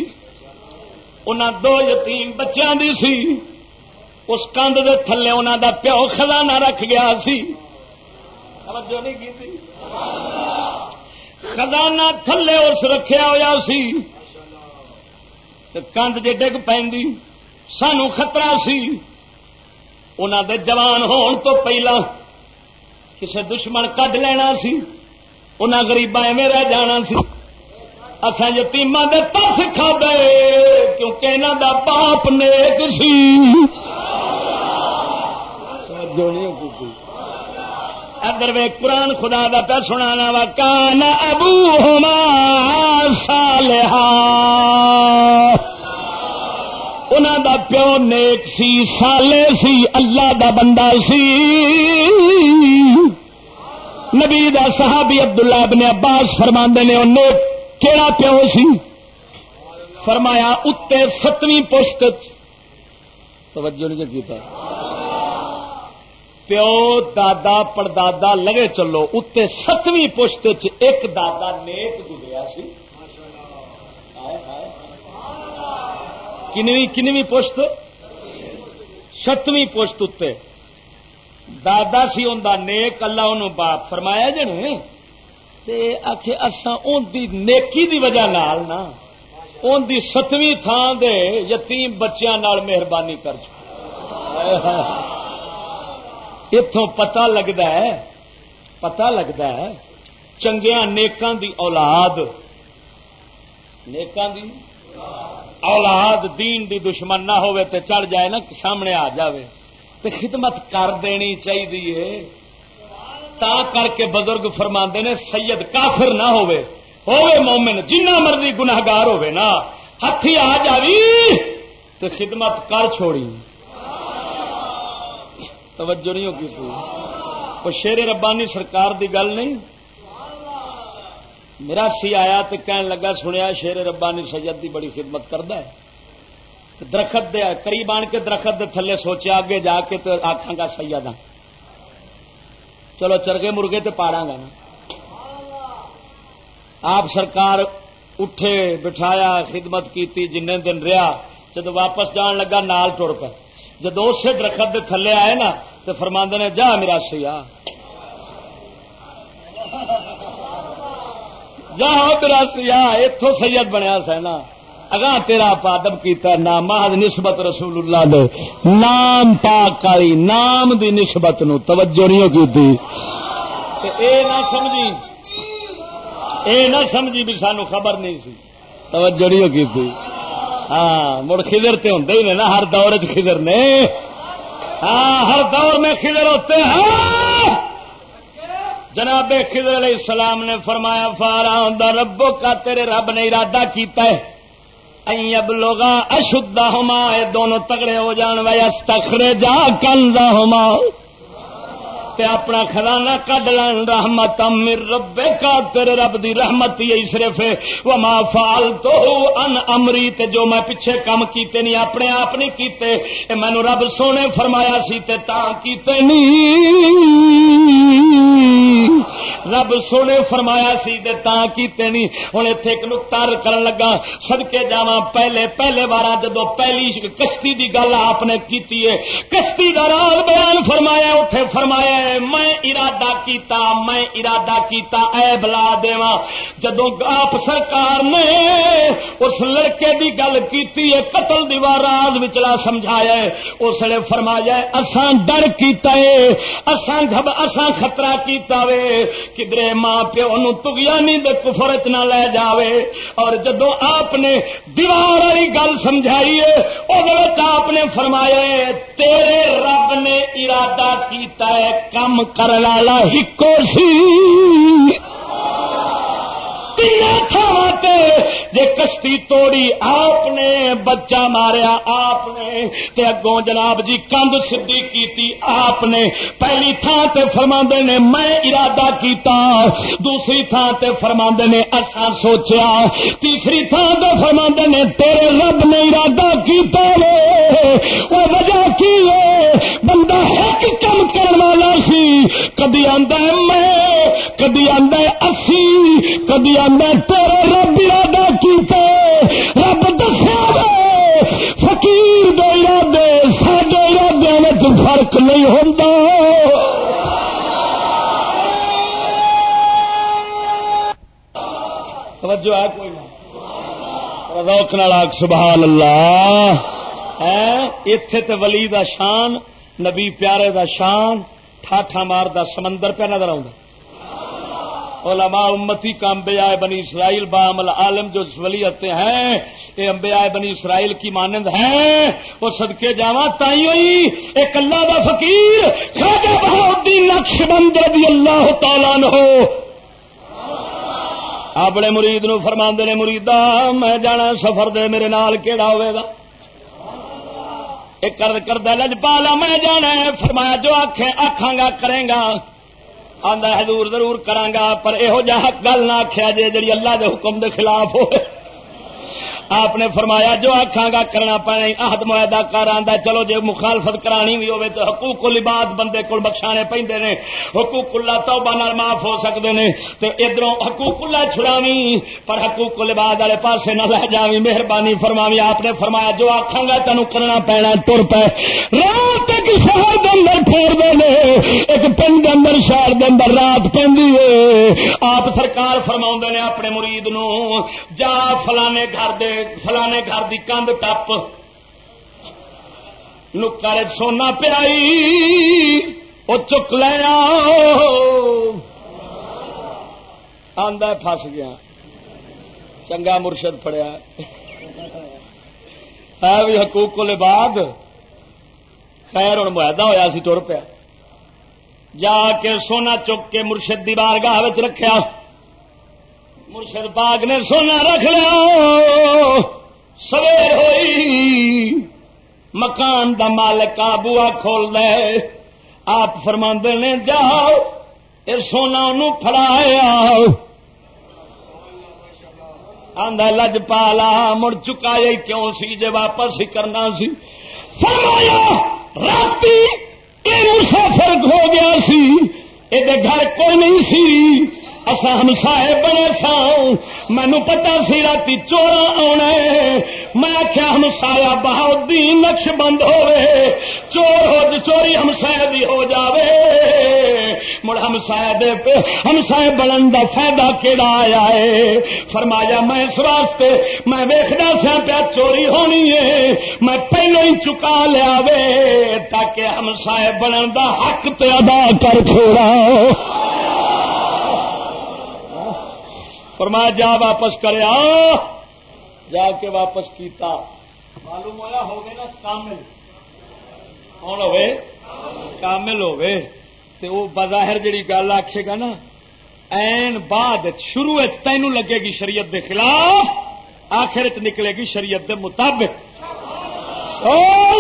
ان دو یتیم بچیاں دی سی۔ اس کند دے تھلے انہوں دا پیو خزانہ رکھ گیا سی۔ توجہ نہیں کی خزانہ تھلے اس رکھیا ہوا سی کند جی ڈگ پی سانو خطرہ سی۔ انہوں دے جوان ہون تو پہلا کسے دشمن کڈ لینا سی انہیں گریبا ایویں رہ جانا سی۔ اصا یتیما دے تس کھا دے کیونکہ انہوں دا باپ نیک سی۔ جو نہیں ادر وے قرآن خدا دا پہ سنا وا، کان ابو ہوما سالحا انہوں دا پیو نیک سی سالے سی، اللہ دا بندہ سی۔ نبی دا صحابی عبداللہ ابن عباس فرما نے نیک کیڑا پیو سی؟ فرمایا اتنے ستویں پشت۔ توجہ نہیں کیتا پیو دادا پردادا لگے چلو اتنے ستویں پشت ایک دادا نیک گزریا سی۔ کنویں کنویں پشت؟ ستویں پشت اتنے دادا سی ان نیک، اللہ ان باپ فرمایا جن آخ ان دی نیکی دی وجہ نال نا ان دی ستویں تھان دے یتیم بچیاں نال مہربانی کر۔ چکا اتوں پتا لگتا ہے پتا لگتا ہے چنگیا نیکاں دی اولاد، نیکاں دی اولاد دین دی دشمن نہ ہوئے تے چڑھ جائے نا، سامنے آ جاوے۔ تے خدمت کر دینی چاہیے۔ تا کر کے بزرگ فرما نے، سید کافر نہ ہوئے ہوے مومن، جنہ مرضی گناگار ہوے نا ہاتھی آ جاوی تو خدمت کر چھوڑی۔ توجہ نہیں ہوگی کوئی شیر ربانی سرکار دی گل نہیں۔ میرا سی آیا تو کہن لگا، سنیا، شیر ربانی سید دی بڑی خدمت کرتا ہے۔ درخت دے، قریب آن کے درخت دے تھلے سوچا اگے جا کے تو آخا گا سید چلو چرگے مرگے تے پاڑا گا نا آپ سرکار اٹھے، بٹھایا، خدمت کی جن دن رہا جب واپس جان لگا، نال ٹر پہ جب اسے درخت دے تھلے آئے نا تو فرماند نے، جا میرا سیا جا میرا سیا اتو سید بنیا سا اگاں تیرا پادب کیتا نام مہد نسبت رسول اللہ دے۔ نام پاک کاری نام دی نسبت نو توجہ نہیں کی اے نہ سمجھی، اے نہ سمجھی بھی سانو خبر نہیں سی۔ توجہ نہیں کی تھی ہاں مڑ خدر تے ہوں ہی نا، ہر دور چ خدر نے۔ ہاں ہر دور میں خدر ہوتے ہیں۔ جناب خدر علیہ السلام نے فرمایا فارا ربو کا تیرے رب نے ارادہ کیتا ہے۔ اب لوگ اشدہ ہوما دونوں تگڑے ہو جان ویس تخرے جا کنزا ہوما تے اپنا خزانہ کڈ لین، رحمت امر رب کا تیرے رب دی رحمت یہی صرف وما فال تو ان امری تے جو میں پیچھے کم کیتے نہیں، اپنے آپ نہیں کیتے، اے مینو رب سونے فرمایا سی تے تا کیتے نہیں۔ رب سونے فرمایا سی دے تا کیتے نہیں۔ ہوں اتے ایک نکتار کرن لگا سدکے جا پہلے پہلے بار جدو پہلی کشتی دی گل آپ نے کیتی ہے، کشتی کا راز بیان فرمایا اتے فرمایا میں ارادہ کیتا، میں ارادہ کیتا، اے بلا دیواں جدو آپ سرکار نے اس لڑکے دی گل کیتی ہے قتل دیوار راز وچلا سمجھایا ہے، اس نے فرمایا ہے، اساں ڈر کیتا ہے، اساں گھب، اساں خطرہ کیتا وے، کدرے ماں پیو نو تگیانی دے کفر چ نہ لے جاوے۔ اور جدو آپ نے دیوار والی گل سمجھائی ہے آپ نے فرمایا ہے، تیرے رب نے ارادہ کیتا ہے کم کر لالا ہکو سی۔ جے کشتی توڑی آپ نے، بچہ ماریا آپ نے، تے اگوں جناب جی کند سدھی کیتی آپ نے۔ پہلی تھان تے فرما نے، میں ارادہ کیتا۔ دوسری تھان تے فرما نے اصا سوچیا۔ تیسری تھان تے فرما نے، تیرے رب نے ارادہ کیتا وے۔ وہ وجہ کی ہے بندہ ایک کم کرنے والا سی۔ کدی آدھا میں، کدی آدھا اسی۔ کدی آدھا تیرے رب ارادہ کیتے، رب دسیا فقیر دے ارادے سڈے ارادے فرق نہیں ہوتا توجہ ہے کوئی روک نالاک سبحان اللہ اتے ہاں، تے ولی دا شان، نبی پیارے دا شان، ٹھاٹھا مار دا سمندر پہ نظر آؤں علماء امتی کا انبیاء بنی اسرائیل بامل عالم جو ولیت ہیں یہ انبیاء بنی اسرائیل کی مانند ہیں، وہ صدقے جاوا تائی ہوئی ایک اللہ دا فقیر، خواجہ بہاؤدین نقش بند رضی اللہ تعالیٰ ہو اپنے مرید نو فرما نے مریدا میں جانا سفر دے، میرے نال کیڑا ہوئے گا؟ ایک کرد کردہ، لج پالا، میں جانا فرمایا، جو آخیں آخا گا، کریں گا۔ آدھا حضور ضرور کرانگا پر یہو جہ گل نہ آخیا جے جی اللہ دے حکم دے خلاف ہوئے۔ آپ نے فرمایا جو آخا گا کرنا پڑے عہد معاہدہ کر آدھا چلو جی مخالفت کرانی بھی ہوے تو حقوق لباد بندے کو بخشانے پہ نے۔ حقوق اللہ توبہ نال معاف ہو سکتے ہیں تو ادھر حقوق اللہ چھڑاوی پر حقوق لباد والے پاسے نہ لے جاوی مہربانی فرماوی آپ نے فرمایا جو آخا گا تینوں کرنا پینا تر پہ رات ایک شہر کے اندر پھوڑ دے ایک پنڈ کے اندر، شہر کے اندر رات پہ آپ سرکار فرما نے اپنے مرید نو، جا فلانے گھر دے فلانے گھر کی کندھ ٹپ۔ نکر سونا پیائی وہ چک لیا آدھا فس گیا۔ چنگا مرشد پڑیا۔ ہے بھی حقوق کو بعد خیر ہوں معاہدہ ہوا سی تر پیا۔ جا کے سونا چک کے مرشد دی بارگاہ رکھا مرشد باغ نے سونا رکھ لیا۔ سویر ہوئی۔ مکان دا مالک بوا کھول دے۔ آپ فرما نے، جاؤ یہ سونا ان فڑایا آدھا لج پالا، مڑ چکا کیوں سی جی واپس ہی کرنا سی؟ فرمایا، رات مسافر ہو گیا سی۔ یہ گھر کوئی نہیں سی۔ اصا ہمسائے بنے سا مینو پتا سی رات چورا آنا میں آخیا ہمسایا بہت دین نقش بند ہوئے چور ہو جی چوری ہمسائے بھی ہو جاوے۔ مڑ ہمسائے دے پہ ہمسائے بلن کا فائدہ کہڑا آیا ہے؟ فرمایا میں اس واسطے میں ویخنا سا پیا چوری ہونی ہے۔ میں پہلو ہی چکا لیا وے، تاکہ ہمسائے بلن کا حق تے ادا کر چھوڑا فرمایا، جا واپس کرے جا کے واپس کیتا۔ معلوم ہوا ہوگے نا کامل۔ کون ہوئے؟ کامل ہوئے۔ تے وہ بظاہر جڑی گل آکھے گا نا، این بعد شروع تینوں لگے گی شریعت دے خلاف، آخر چ نکلے گی شریعت دے مطابق۔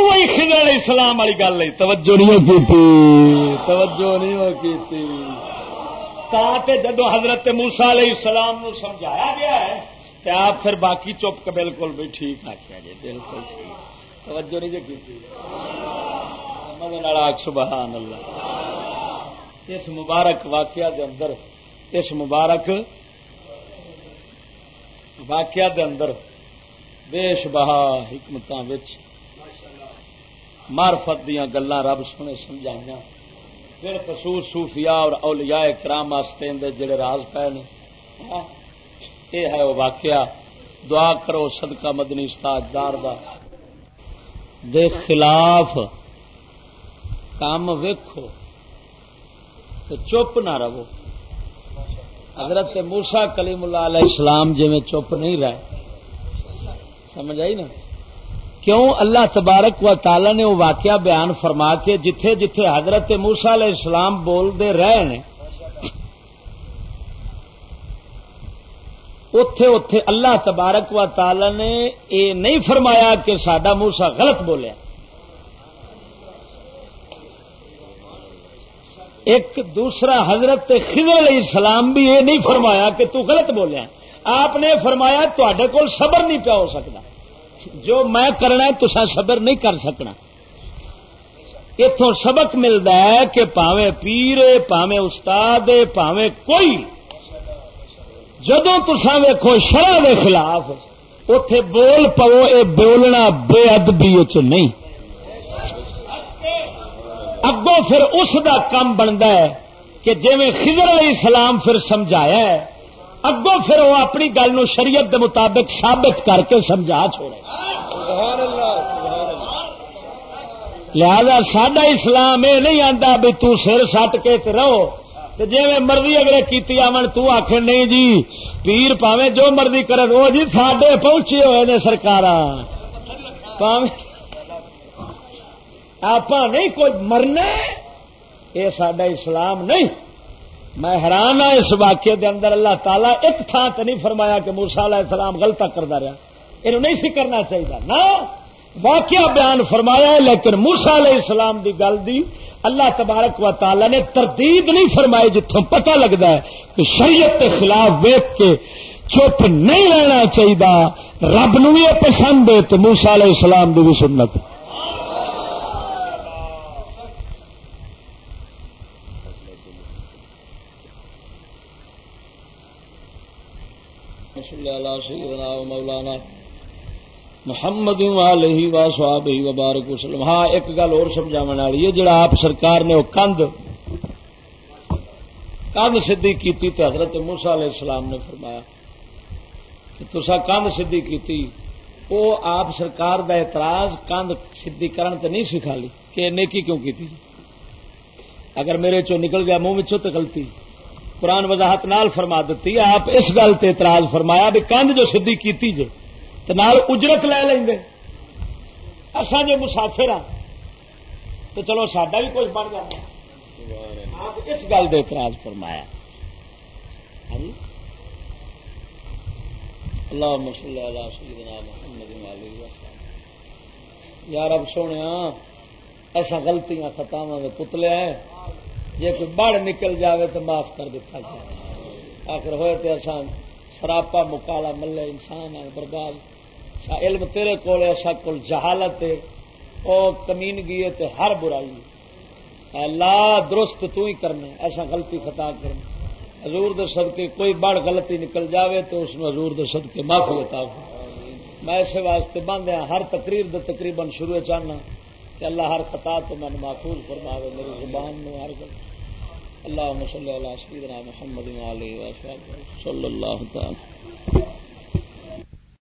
وہی خضر اسلام والی گل نہیں، توجہ نہیں کی توجہ نہیں کی جدو حضرت موسا علیہ السلام نو سمجھایا گیا ہے کہ آپ پھر باقی چپ کے بالکل بھی ٹھیک آخیا جی بالکل توجہ نہیں جی سبحان اللہ۔ اس مبارک واقعہ دے اندر اس مبارک واقعہ دے اندر بیش بہا حکمت مارفت دیا گلا رب سنے سمجھائیاں۔ پھر خصوص صوفیاء اور اولیاء کرام واسطے اندر جڑے راز پے نے۔ ہاں، یہ ہے وہ واقعہ۔ دعا کرو صدقہ مدنی استاجدار دا۔ دے خلاف کام ویکھو تو چپ نہ رہو۔ حضرت موسا کلیم اللہ علیہ السلام جی میں چپ نہیں رہے۔ سمجھ آئی نا؟ کیوں اللہ تبارک و تعالی نے وہ واقعہ بیان فرما کے جتھے جتھے حضرت موسا علیہ السلام بولتے رہے ہیں اتے اتے اللہ تبارک و تعالی نے یہ نہیں فرمایا کہ سڈا موسا غلط بولیا ایک دوسرا حضرت خضر علیہ السلام بھی یہ نہیں فرمایا کہ تو غلط بولیا آپ نے فرمایا تے کول صبر نہیں پیا ہو سکتا۔ جو میں کرنا تسا صبر نہیں کر سکنا۔ اتوں سبق ملتا ہے کہ پاوے پیر پاوے استاد پاوے کوئی۔ جدو تسا ویکو شرح کے خلاف اتے بول پو یہ بولنا بے ادبی چ نہیں۔ اگوں پھر اس دا کم بنتا ہے کہ جی خضر علیہ السلام پھر سمجھایا ہے اگوں پھر وہ اپنی گل نو شریعت دے مطابق ثابت کر کے سمجھا چھوڑے۔ لہذا سڈا اسلام یہ نہیں آتا بھی تو سر سٹ کے رہو۔ جی میں مرضی اگر کی آمن تو آخ نہیں جی پیر پاوے جو مرضی کرے وہ جی ساڈے پہنچے ہوئے نے سرکار آپ نہیں، کوئی مرنا یہ سڈا اسلام نہیں۔ میں حیران ہوں اس واقعے دے اندر اللہ تعالیٰ ایک تھان تو نہیں فرمایا کہ موسا علیہ السلام غلط کرتا رہا۔ یہ نہیں سی کرنا چاہیے نہ، واقعہ بیان فرمایا ہے، لیکن موسا علیہ السلام دی گل دی اللہ تبارک و تعالی نے تردید نہیں فرمائی جتوں پتہ لگتا ہے کہ شریعت کے خلاف ویک کے چپ نہیں رہنا چاہیے رب نو یہ پسند ہے تو موسا علیہ السلام دی بھی سنت۔ مولانا محمد وبارک وسلم ہاں ایک گل اور سمجھا والی ہے، جڑا آپ سرکار نے وہ کند کند سدھی کی حضرت موسا علیہ السلام نے فرمایا کہ تسا کند سدھی کی وہ آپ سرکار دا اعتراض کند سدھی کرن تے نہیں سکھا لی کہ نیکی کیوں کی اگر میرے چو نکل گیا، منہ تو غلطی۔ قرآن وضاحت نال فرما دیتی آپ اس گل تے اعتراض فرمایا بھی کندھ جو سدھی کیتی جے تو نال اجرت لے لیں گے اصا جو مسافر ہاں تو چلو سڈا بھی کچھ بن جاتا۔ آپ اس گل دے اعتراض فرمایا۔ اللہ مسلح اللہ سیدنا محمد علی یار اب سونے ہاں، ایسا غلطیاں خطاواں کے پتلے ہیں۔ جی کوئی بڑ نکل جاوے تو معاف کر دیتا جائے۔ آخر ہوئے تو ایسا سراپا مکالا ملے، انسان ہے، برباد۔ علم تیرے کول ایسا کول جہالت ہے۔ او کمینگی ہے تے ہر برائی اللہ، درست تو ہی کرنا ایسا غلطی خطا کرنا حضور دے صدقے کوئی بڑ غلطی نکل جاوے تو اس میں حضور دے صدقے معافی عطا میں اسے واسطے بند ہاں ہر تقریر دے تقریباً شروع چاہنا۔ کہ اللہ ہر خطا تو من محفوظ فرماوے، میری زبان میں ہر گل اللہ صلی اللہ سیدنا محمد علیہ وسلم، صلی اللہ تعالی۔